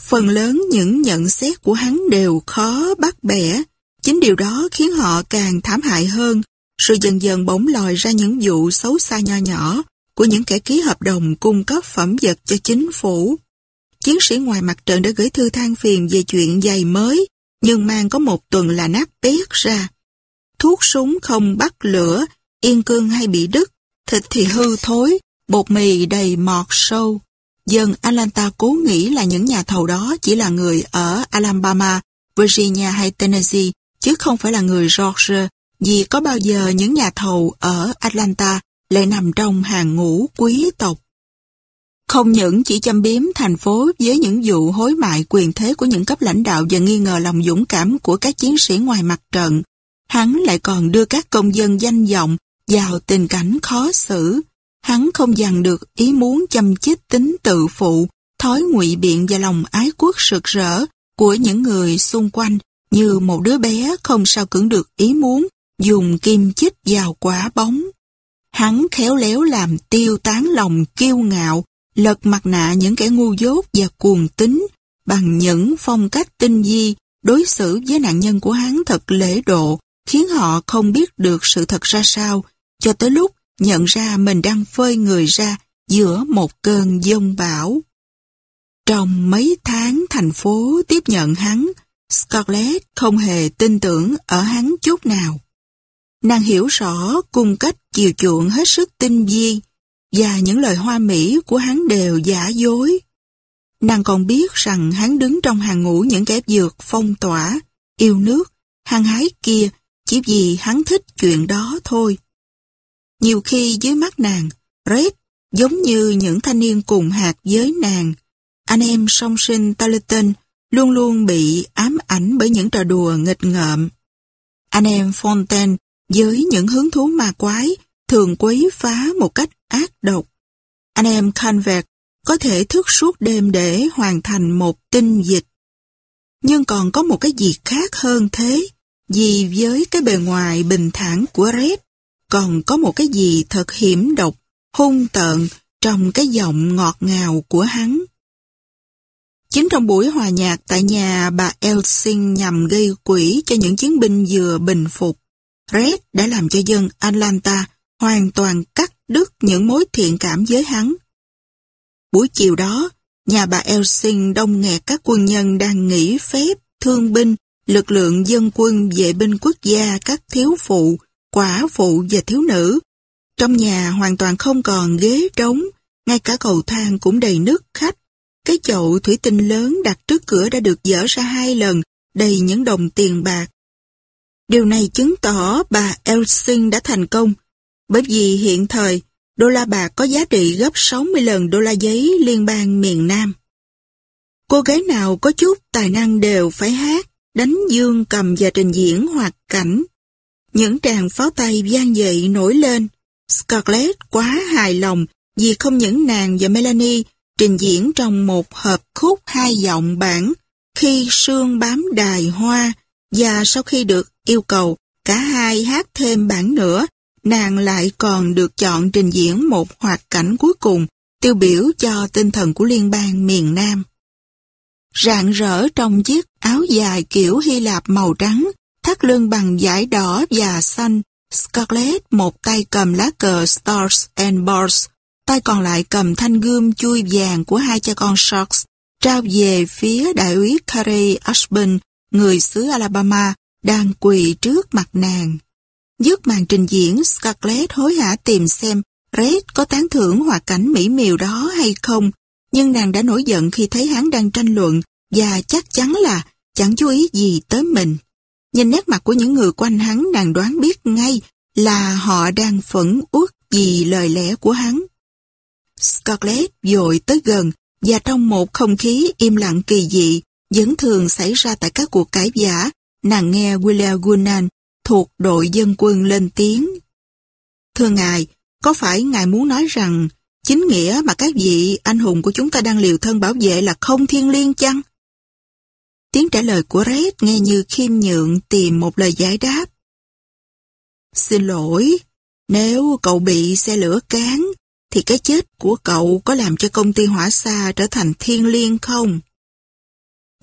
S1: Phần lớn những nhận xét của hắn đều khó bắt bẻ, chính điều đó khiến họ càng thảm hại hơn, rồi dần dần bỗng lòi ra những vụ xấu xa nho nhỏ của những kẻ ký hợp đồng cung cấp phẩm vật cho chính phủ. Chiến sĩ ngoài mặt trận đã gửi thư than phiền về chuyện giày mới, nhưng mang có một tuần là nát bét ra. Thuốc súng không bắt lửa, yên cương hay bị đứt, thịt thì hư thối, bột mì đầy mọt sâu. Dân Atlanta cố nghĩ là những nhà thầu đó chỉ là người ở Alabama, Virginia hay Tennessee, chứ không phải là người Georgia, vì có bao giờ những nhà thầu ở Atlanta lại nằm trong hàng ngũ quý tộc. Không những chỉ châm biếm thành phố với những vụ hối mại quyền thế của những cấp lãnh đạo và nghi ngờ lòng dũng cảm của các chiến sĩ ngoài mặt trận, hắn lại còn đưa các công dân danh vọng vào tình cảnh khó xử. Hắn không dằn được ý muốn chăm chích tính tự phụ, thói ngụy biện và lòng ái quốc sực rỡ của những người xung quanh như một đứa bé không sao cưỡng được ý muốn dùng kim chích vào quả bóng. Hắn khéo léo làm tiêu tán lòng kiêu ngạo, lật mặt nạ những kẻ ngu dốt và cuồng tín bằng những phong cách tinh di đối xử với nạn nhân của hắn thật lễ độ, khiến họ không biết được sự thật ra sao, cho tới lúc nhận ra mình đang phơi người ra giữa một cơn giông bão. Trong mấy tháng thành phố tiếp nhận hắn, Scarlett không hề tin tưởng ở hắn chút nào. Nàng hiểu rõ cung cách chiều chuộng hết sức tinh vi và những lời hoa mỹ của hắn đều giả dối. Nàng còn biết rằng hắn đứng trong hàng ngũ những kẻ dược phong tỏa, yêu nước, hăng hái kia chỉ vì hắn thích chuyện đó thôi. Nhiều khi dưới mắt nàng, Red giống như những thanh niên cùng hạt với nàng. Anh em song sinh Tarleton luôn luôn bị ám ảnh bởi những trò đùa nghịch ngợm. Anh em Fontaine với những hứng thú ma quái thường quấy phá một cách ác độc. Anh em Canvert có thể thức suốt đêm để hoàn thành một tinh dịch. Nhưng còn có một cái gì khác hơn thế, vì với cái bề ngoài bình thản của Red, còn có một cái gì thật hiểm độc, hung tợn trong cái giọng ngọt ngào của hắn. Chính trong buổi hòa nhạc tại nhà bà Elsing nhằm gây quỹ cho những chiến binh vừa bình phục, Red đã làm cho dân Atlanta hoàn toàn cắt đứt những mối thiện cảm với hắn. Buổi chiều đó, nhà bà Elsing đông nghẹt các quân nhân đang nghỉ phép, thương binh, lực lượng dân quân vệ binh quốc gia, các thiếu phụ, quả phụ và thiếu nữ. Trong nhà hoàn toàn không còn ghế trống, ngay cả cầu thang cũng đầy nước khách. Cái chậu thủy tinh lớn đặt trước cửa đã được dỡ ra hai lần, đầy những đồng tiền bạc. Điều này chứng tỏ bà Elsing đã thành công, bởi vì hiện thời đô la bạc có giá trị gấp 60 lần đô la giấy liên bang miền Nam. Cô gái nào có chút tài năng đều phải hát, đánh dương cầm và trình diễn hoạt cảnh. Những tràng pháo tay gian dậy nổi lên. Scarlett quá hài lòng vì không những nàng và Melanie trình diễn trong một hợp khúc hai giọng bản khi sương bám đài hoa và sau khi được yêu cầu cả hai hát thêm bản nữa nàng lại còn được chọn trình diễn một hoạt cảnh cuối cùng tiêu biểu cho tinh thần của liên bang miền Nam. Rạng rỡ trong chiếc áo dài kiểu Hy Lạp màu trắng, thắt lưng bằng giải đỏ và xanh, Scarlett một tay cầm lá cờ Stars and Bars, tay còn lại cầm thanh gươm chui vàng của hai cha con Sharks, trao về phía đại úy Carey Ashburn, người xứ Alabama, đang quỳ trước mặt nàng. Dứt màn trình diễn, Scarlett hối hả tìm xem Red có tán thưởng hoạt cảnh mỹ miều đó hay không, nhưng nàng đã nổi giận khi thấy hắn đang tranh luận và chắc chắn là chẳng chú ý gì tới mình. Nhìn nét mặt của những người quanh hắn nàng đoán biết ngay là họ đang phẫn uất vì lời lẽ của hắn. Scarlett dội tới gần và trong một không khí im lặng kỳ dị vẫn thường xảy ra tại các cuộc cãi giả, nàng nghe William Gunnan thuộc đội dân quân lên tiếng. Thưa ngài, có phải ngài muốn nói rằng chính nghĩa mà các vị anh hùng của chúng ta đang liều thân bảo vệ là không thiên liêng chăng? Tiếng trả lời của Red nghe như khiêm nhượng tìm một lời giải đáp. Xin lỗi, nếu cậu bị xe lửa cán, thì cái chết của cậu có làm cho công ty hỏa xa trở thành thiên liêng không?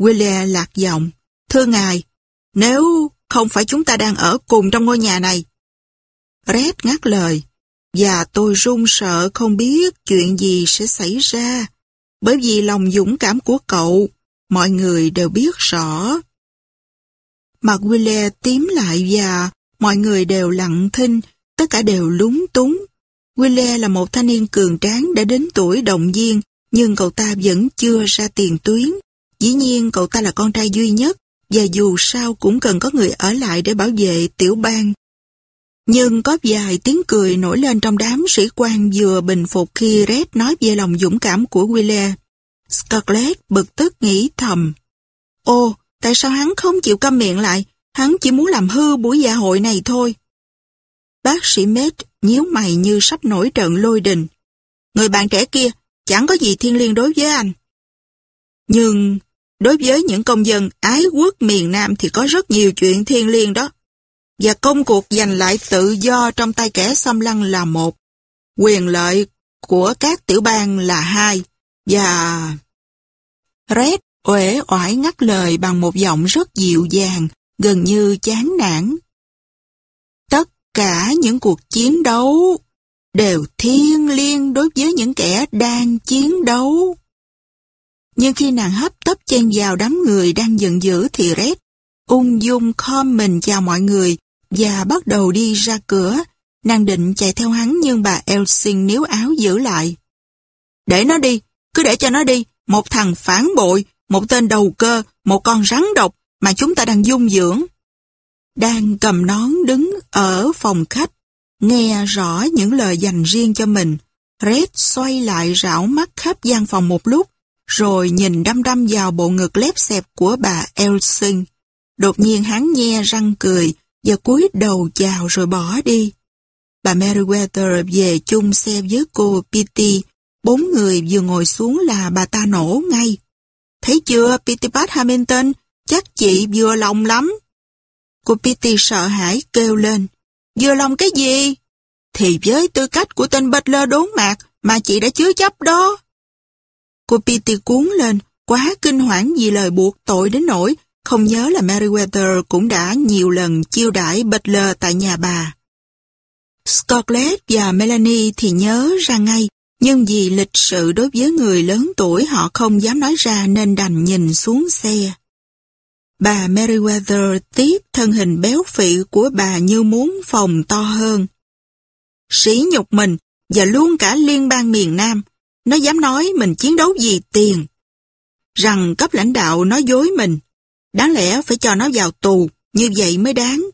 S1: William lạc giọng, thưa ngài, nếu không phải chúng ta đang ở cùng trong ngôi nhà này. Red ngắt lời, và tôi run sợ không biết chuyện gì sẽ xảy ra, bởi vì lòng dũng cảm của cậu, mọi người đều biết rõ. Mặt William tím lại và mọi người đều lặng thinh, tất cả đều lúng túng. William là một thanh niên cường tráng đã đến tuổi động viên, nhưng cậu ta vẫn chưa ra tiền tuyến. Dĩ nhiên cậu ta là con trai duy nhất, và dù sao cũng cần có người ở lại để bảo vệ tiểu bang. Nhưng có vài tiếng cười nổi lên trong đám sĩ quan vừa bình phục khi Red nói về lòng dũng cảm của William. Scarlett bực tức nghĩ thầm. Ô, tại sao hắn không chịu câm miệng lại? Hắn chỉ muốn làm hư buổi dạ hội này thôi. Bác sĩ Mết nhíu mày như sắp nổi trận lôi đình. Người bạn trẻ kia chẳng có gì thiên liêng đối với anh. Nhưng đối với những công dân ái quốc miền Nam thì có rất nhiều chuyện thiên liêng đó. Và công cuộc giành lại tự do trong tay kẻ xâm lăng là một. Quyền lợi của các tiểu bang là hai. Và... Red uể oải ngắt lời bằng một giọng rất dịu dàng, gần như chán nản. Tất cả những cuộc chiến đấu đều thiêng liêng đối với những kẻ đang chiến đấu. Nhưng khi nàng hấp tấp chen vào đám người đang giận dữ thì Red ung dung khom mình chào mọi người và bắt đầu đi ra cửa. Nàng định chạy theo hắn nhưng bà elsin níu áo giữ lại. Để nó đi, cứ để cho nó đi, một thằng phản bội, một tên đầu cơ, một con rắn độc mà chúng ta đang dung dưỡng. Đang cầm nón đứng ở phòng khách, nghe rõ những lời dành riêng cho mình. Red xoay lại rảo mắt khắp gian phòng một lúc, rồi nhìn đăm đăm vào bộ ngực lép xẹp của bà elsin Đột nhiên hắn nhe răng cười và cúi đầu chào rồi bỏ đi. Bà Meriwether về chung xe với cô Pitty. Bốn người vừa ngồi xuống là bà ta nổ ngay. Thấy chưa, Pitty Pat Hamilton, chắc chị vừa lòng lắm. Cô Pitty sợ hãi kêu lên. Vừa lòng cái gì? Thì với tư cách của tên Butler đốn mạc mà chị đã chứa chấp đó. Cô Pitty cuốn lên, quá kinh hoảng vì lời buộc tội đến nỗi không nhớ là Meriwether cũng đã nhiều lần chiêu đãi Butler tại nhà bà. Scarlett và Melanie thì nhớ ra ngay, nhưng vì lịch sự đối với người lớn tuổi họ không dám nói ra nên đành nhìn xuống xe. Bà Meriwether tiếc thân hình béo phị của bà như muốn phòng to hơn. sĩ nhục mình và luôn cả liên bang miền Nam, nó dám nói mình chiến đấu vì tiền. Rằng cấp lãnh đạo nói dối mình. Đáng lẽ phải cho nó vào tù, như vậy mới đáng.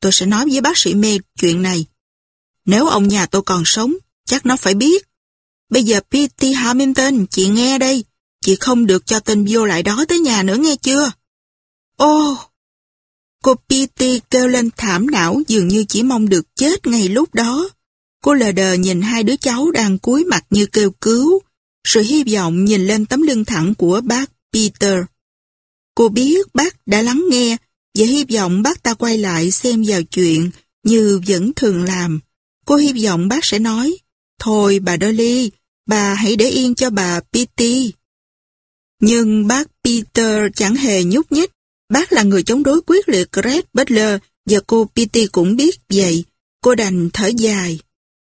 S1: Tôi sẽ nói với bác sĩ mê chuyện này. Nếu ông nhà tôi còn sống, chắc nó phải biết. Bây giờ Petey Hamilton, chị nghe đây. Chị không được cho tên vô lại đó tới nhà nữa nghe chưa? Ô! Cô Petey kêu lên thảm não dường như chỉ mong được chết ngay lúc đó. Cô lờ đờ nhìn hai đứa cháu đang cúi mặt như kêu cứu, rồi hy vọng nhìn lên tấm lưng thẳng của bác Peter. Cô biết bác đã lắng nghe và hy vọng bác ta quay lại xem vào chuyện như vẫn thường làm. Cô hy vọng bác sẽ nói, Thôi bà Dolly, bà hãy để yên cho bà Petey. Nhưng bác Peter chẳng hề nhúc nhích. Bác là người chống đối quyết liệt Red Butler và cô Petey cũng biết vậy. Cô đành thở dài.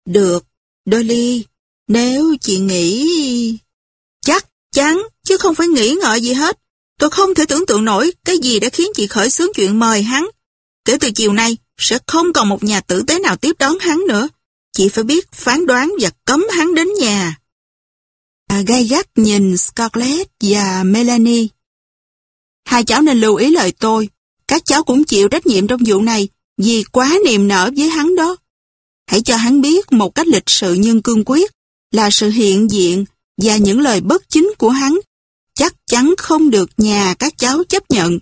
S1: Được, Dolly, nếu chị nghĩ... Chắc chắn, chứ không phải nghĩ ngợi gì hết. Tôi không thể tưởng tượng nổi cái gì đã khiến chị khởi xướng chuyện mời hắn. Kể từ chiều nay, sẽ không còn một nhà tử tế nào tiếp đón hắn nữa. Chị phải biết phán đoán và cấm hắn đến nhà. À, gai gắt nhìn Scarlett và Melanie. Hai cháu nên lưu ý lời tôi. Các cháu cũng chịu trách nhiệm trong vụ này vì quá niềm nở với hắn đó. Hãy cho hắn biết một cách lịch sự nhưng cương quyết là sự hiện diện và những lời bất chính của hắn chắc chắn không được nhà các cháu chấp nhận.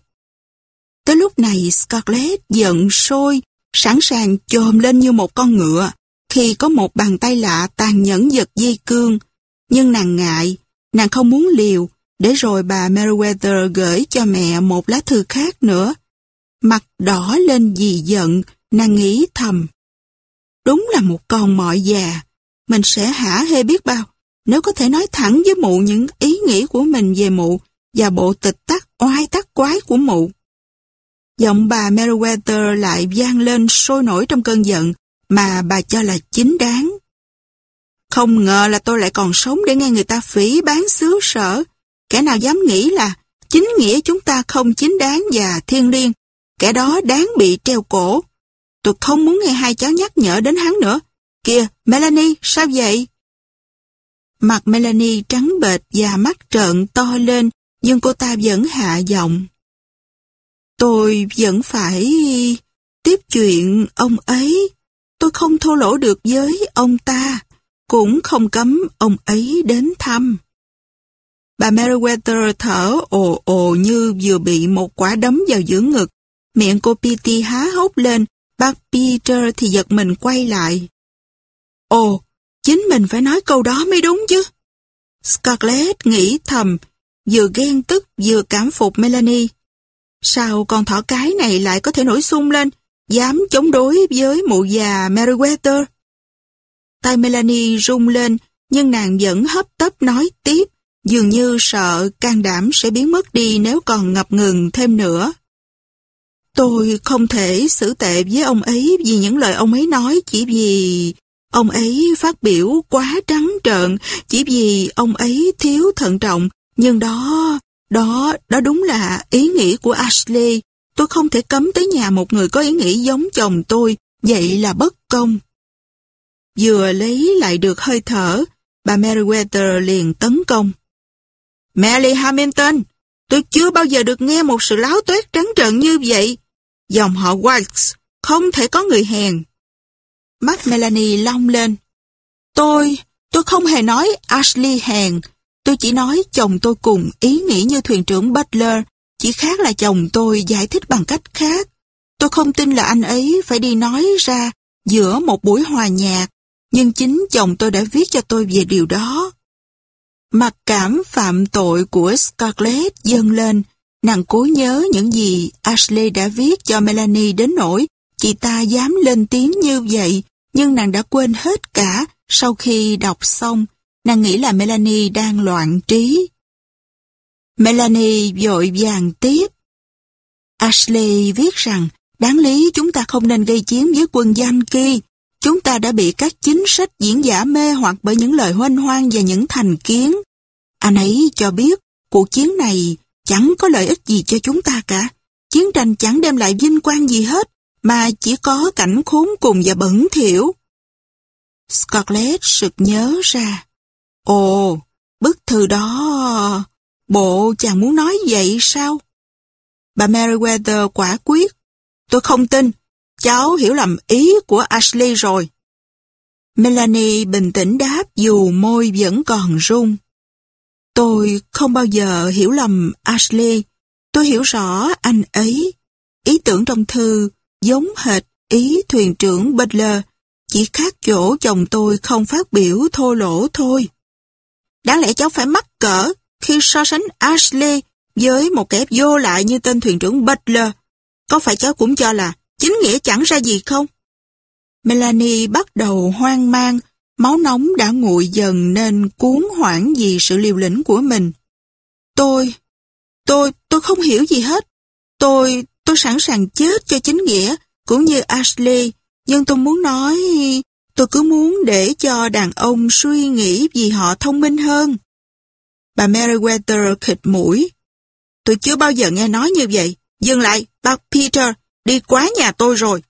S1: Tới lúc này Scarlett giận sôi, sẵn sàng chồm lên như một con ngựa khi có một bàn tay lạ tàn nhẫn giật dây cương. Nhưng nàng ngại, nàng không muốn liều để rồi bà Meriwether gửi cho mẹ một lá thư khác nữa. Mặt đỏ lên vì giận, nàng nghĩ thầm. Đúng là một con mọi già, mình sẽ hả hê biết bao, nếu có thể nói thẳng với mụ những ý nghĩ của mình về mụ và bộ tịch tắc oai tắc quái của mụ. Giọng bà Meriwether lại vang lên sôi nổi trong cơn giận mà bà cho là chính đáng. Không ngờ là tôi lại còn sống để nghe người ta phỉ bán xứ sở. Kẻ nào dám nghĩ là chính nghĩa chúng ta không chính đáng và thiên liêng, kẻ đó đáng bị treo cổ. Tôi không muốn nghe hai cháu nhắc nhở đến hắn nữa. Kìa, Melanie, sao vậy? Mặt Melanie trắng bệch và mắt trợn to lên, nhưng cô ta vẫn hạ giọng. Tôi vẫn phải tiếp chuyện ông ấy. Tôi không thô lỗ được với ông ta, cũng không cấm ông ấy đến thăm. Bà Meriwether thở ồ ồ như vừa bị một quả đấm vào giữa ngực. Miệng cô Petey há hốc lên, bác Peter thì giật mình quay lại. Ồ, chính mình phải nói câu đó mới đúng chứ. Scarlett nghĩ thầm, vừa ghen tức vừa cảm phục Melanie. Sao con thỏ cái này lại có thể nổi sung lên, dám chống đối với mụ già Meriwether? Tay Melanie rung lên, nhưng nàng vẫn hấp tấp nói tiếp, dường như sợ can đảm sẽ biến mất đi nếu còn ngập ngừng thêm nữa. Tôi không thể xử tệ với ông ấy vì những lời ông ấy nói chỉ vì ông ấy phát biểu quá trắng trợn, chỉ vì ông ấy thiếu thận trọng, nhưng đó, đó, đó đúng là ý nghĩ của Ashley. Tôi không thể cấm tới nhà một người có ý nghĩ giống chồng tôi, vậy là bất công. Vừa lấy lại được hơi thở, bà Meriwether liền tấn công. Mary Hamilton, tôi chưa bao giờ được nghe một sự láo tuét trắng trợn như vậy. Dòng họ Wilkes không thể có người hèn. Mắt Melanie long lên. Tôi, tôi không hề nói Ashley hèn. Tôi chỉ nói chồng tôi cùng ý nghĩ như thuyền trưởng Butler, chỉ khác là chồng tôi giải thích bằng cách khác. Tôi không tin là anh ấy phải đi nói ra giữa một buổi hòa nhạc, nhưng chính chồng tôi đã viết cho tôi về điều đó. Mặc cảm phạm tội của Scarlett dâng lên, nàng cố nhớ những gì Ashley đã viết cho Melanie đến nỗi chị ta dám lên tiếng như vậy, nhưng nàng đã quên hết cả sau khi đọc xong. Nàng nghĩ là Melanie đang loạn trí. Melanie vội vàng tiếp. Ashley viết rằng đáng lý chúng ta không nên gây chiến với quân danh kia. Chúng ta đã bị các chính sách diễn giả mê hoặc bởi những lời hoanh hoang và những thành kiến. Anh ấy cho biết cuộc chiến này chẳng có lợi ích gì cho chúng ta cả. Chiến tranh chẳng đem lại vinh quang gì hết, mà chỉ có cảnh khốn cùng và bẩn thỉu. Scarlett sực nhớ ra. Ồ, bức thư đó... Bộ chàng muốn nói vậy sao? Bà Meriwether quả quyết. Tôi không tin. Cháu hiểu lầm ý của Ashley rồi. Melanie bình tĩnh đáp dù môi vẫn còn run. Tôi không bao giờ hiểu lầm Ashley. Tôi hiểu rõ anh ấy. Ý tưởng trong thư giống hệt ý thuyền trưởng Butler, chỉ khác chỗ chồng tôi không phát biểu thô lỗ thôi. Đáng lẽ cháu phải mắc cỡ khi so sánh Ashley với một kẻ vô lại như tên thuyền trưởng Butler. Có phải cháu cũng cho là chính nghĩa chẳng ra gì không? Melanie bắt đầu hoang mang, máu nóng đã nguội dần nên cuốn hoảng vì sự liều lĩnh của mình. Tôi, tôi, tôi không hiểu gì hết. Tôi, tôi sẵn sàng chết cho chính nghĩa, cũng như Ashley, nhưng tôi muốn nói, tôi cứ muốn để cho đàn ông suy nghĩ vì họ thông minh hơn. Bà Meriwether khịt mũi. Tôi chưa bao giờ nghe nói như vậy. Dừng lại, bác Peter, đi quá nhà tôi rồi.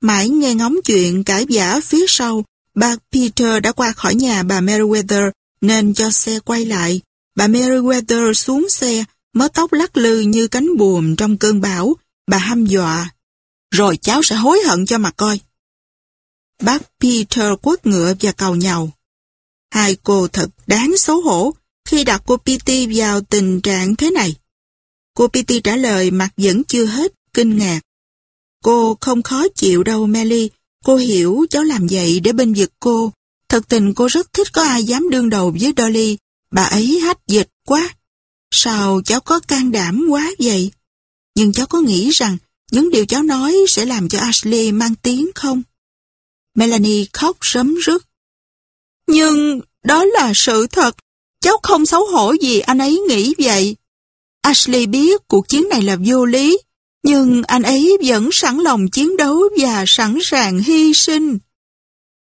S1: Mãi nghe ngóng chuyện cãi giả phía sau, bác Peter đã qua khỏi nhà bà Meriwether nên cho xe quay lại. Bà Meriwether xuống xe, mớ tóc lắc lư như cánh buồm trong cơn bão. Bà hăm dọa. Rồi cháu sẽ hối hận cho mà coi. Bác Peter quất ngựa và cầu nhau. Hai cô thật đáng xấu hổ khi đặt cô Petey vào tình trạng thế này. Cô Petey trả lời mặt vẫn chưa hết, kinh ngạc. Cô không khó chịu đâu Melly, cô hiểu cháu làm vậy để bên vực cô. Thật tình cô rất thích có ai dám đương đầu với Dolly, bà ấy hách dịch quá. Sao cháu có can đảm quá vậy? Nhưng cháu có nghĩ rằng những điều cháu nói sẽ làm cho Ashley mang tiếng không? Melanie khóc rấm rứt. Nhưng đó là sự thật. Cháu không xấu hổ gì anh ấy nghĩ vậy. Ashley biết cuộc chiến này là vô lý, nhưng anh ấy vẫn sẵn lòng chiến đấu và sẵn sàng hy sinh.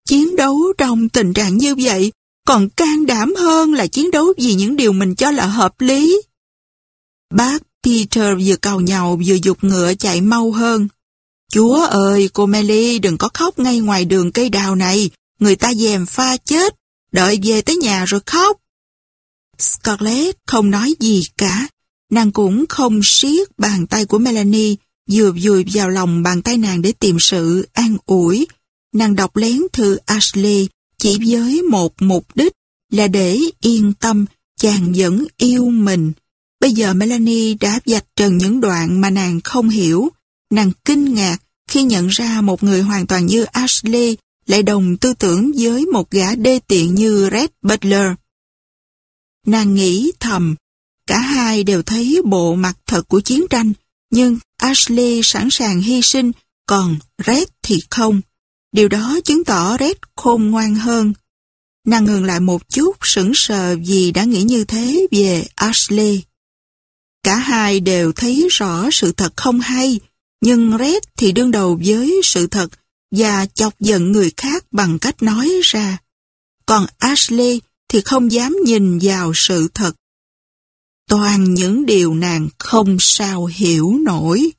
S1: Chiến đấu trong tình trạng như vậy còn can đảm hơn là chiến đấu vì những điều mình cho là hợp lý. Bác Peter vừa cầu nhau vừa dục ngựa chạy mau hơn. Chúa ơi, cô Melly đừng có khóc ngay ngoài đường cây đào này, người ta dèm pha chết, đợi về tới nhà rồi khóc. Scarlett không nói gì cả, nàng cũng không siết bàn tay của Melanie, vừa vùi vào lòng bàn tay nàng để tìm sự an ủi. Nàng đọc lén thư Ashley chỉ với một mục đích là để yên tâm chàng vẫn yêu mình. Bây giờ Melanie đã vạch trần những đoạn mà nàng không hiểu. Nàng kinh ngạc khi nhận ra một người hoàn toàn như Ashley lại đồng tư tưởng với một gã đê tiện như Red Butler. Nàng nghĩ thầm, cả hai đều thấy bộ mặt thật của chiến tranh, nhưng Ashley sẵn sàng hy sinh, còn Red thì không. Điều đó chứng tỏ Red khôn ngoan hơn. Nàng ngừng lại một chút sững sờ vì đã nghĩ như thế về Ashley. Cả hai đều thấy rõ sự thật không hay, nhưng Red thì đương đầu với sự thật và chọc giận người khác bằng cách nói ra. Còn Ashley thì không dám nhìn vào sự thật. Toàn những điều nàng không sao hiểu nổi.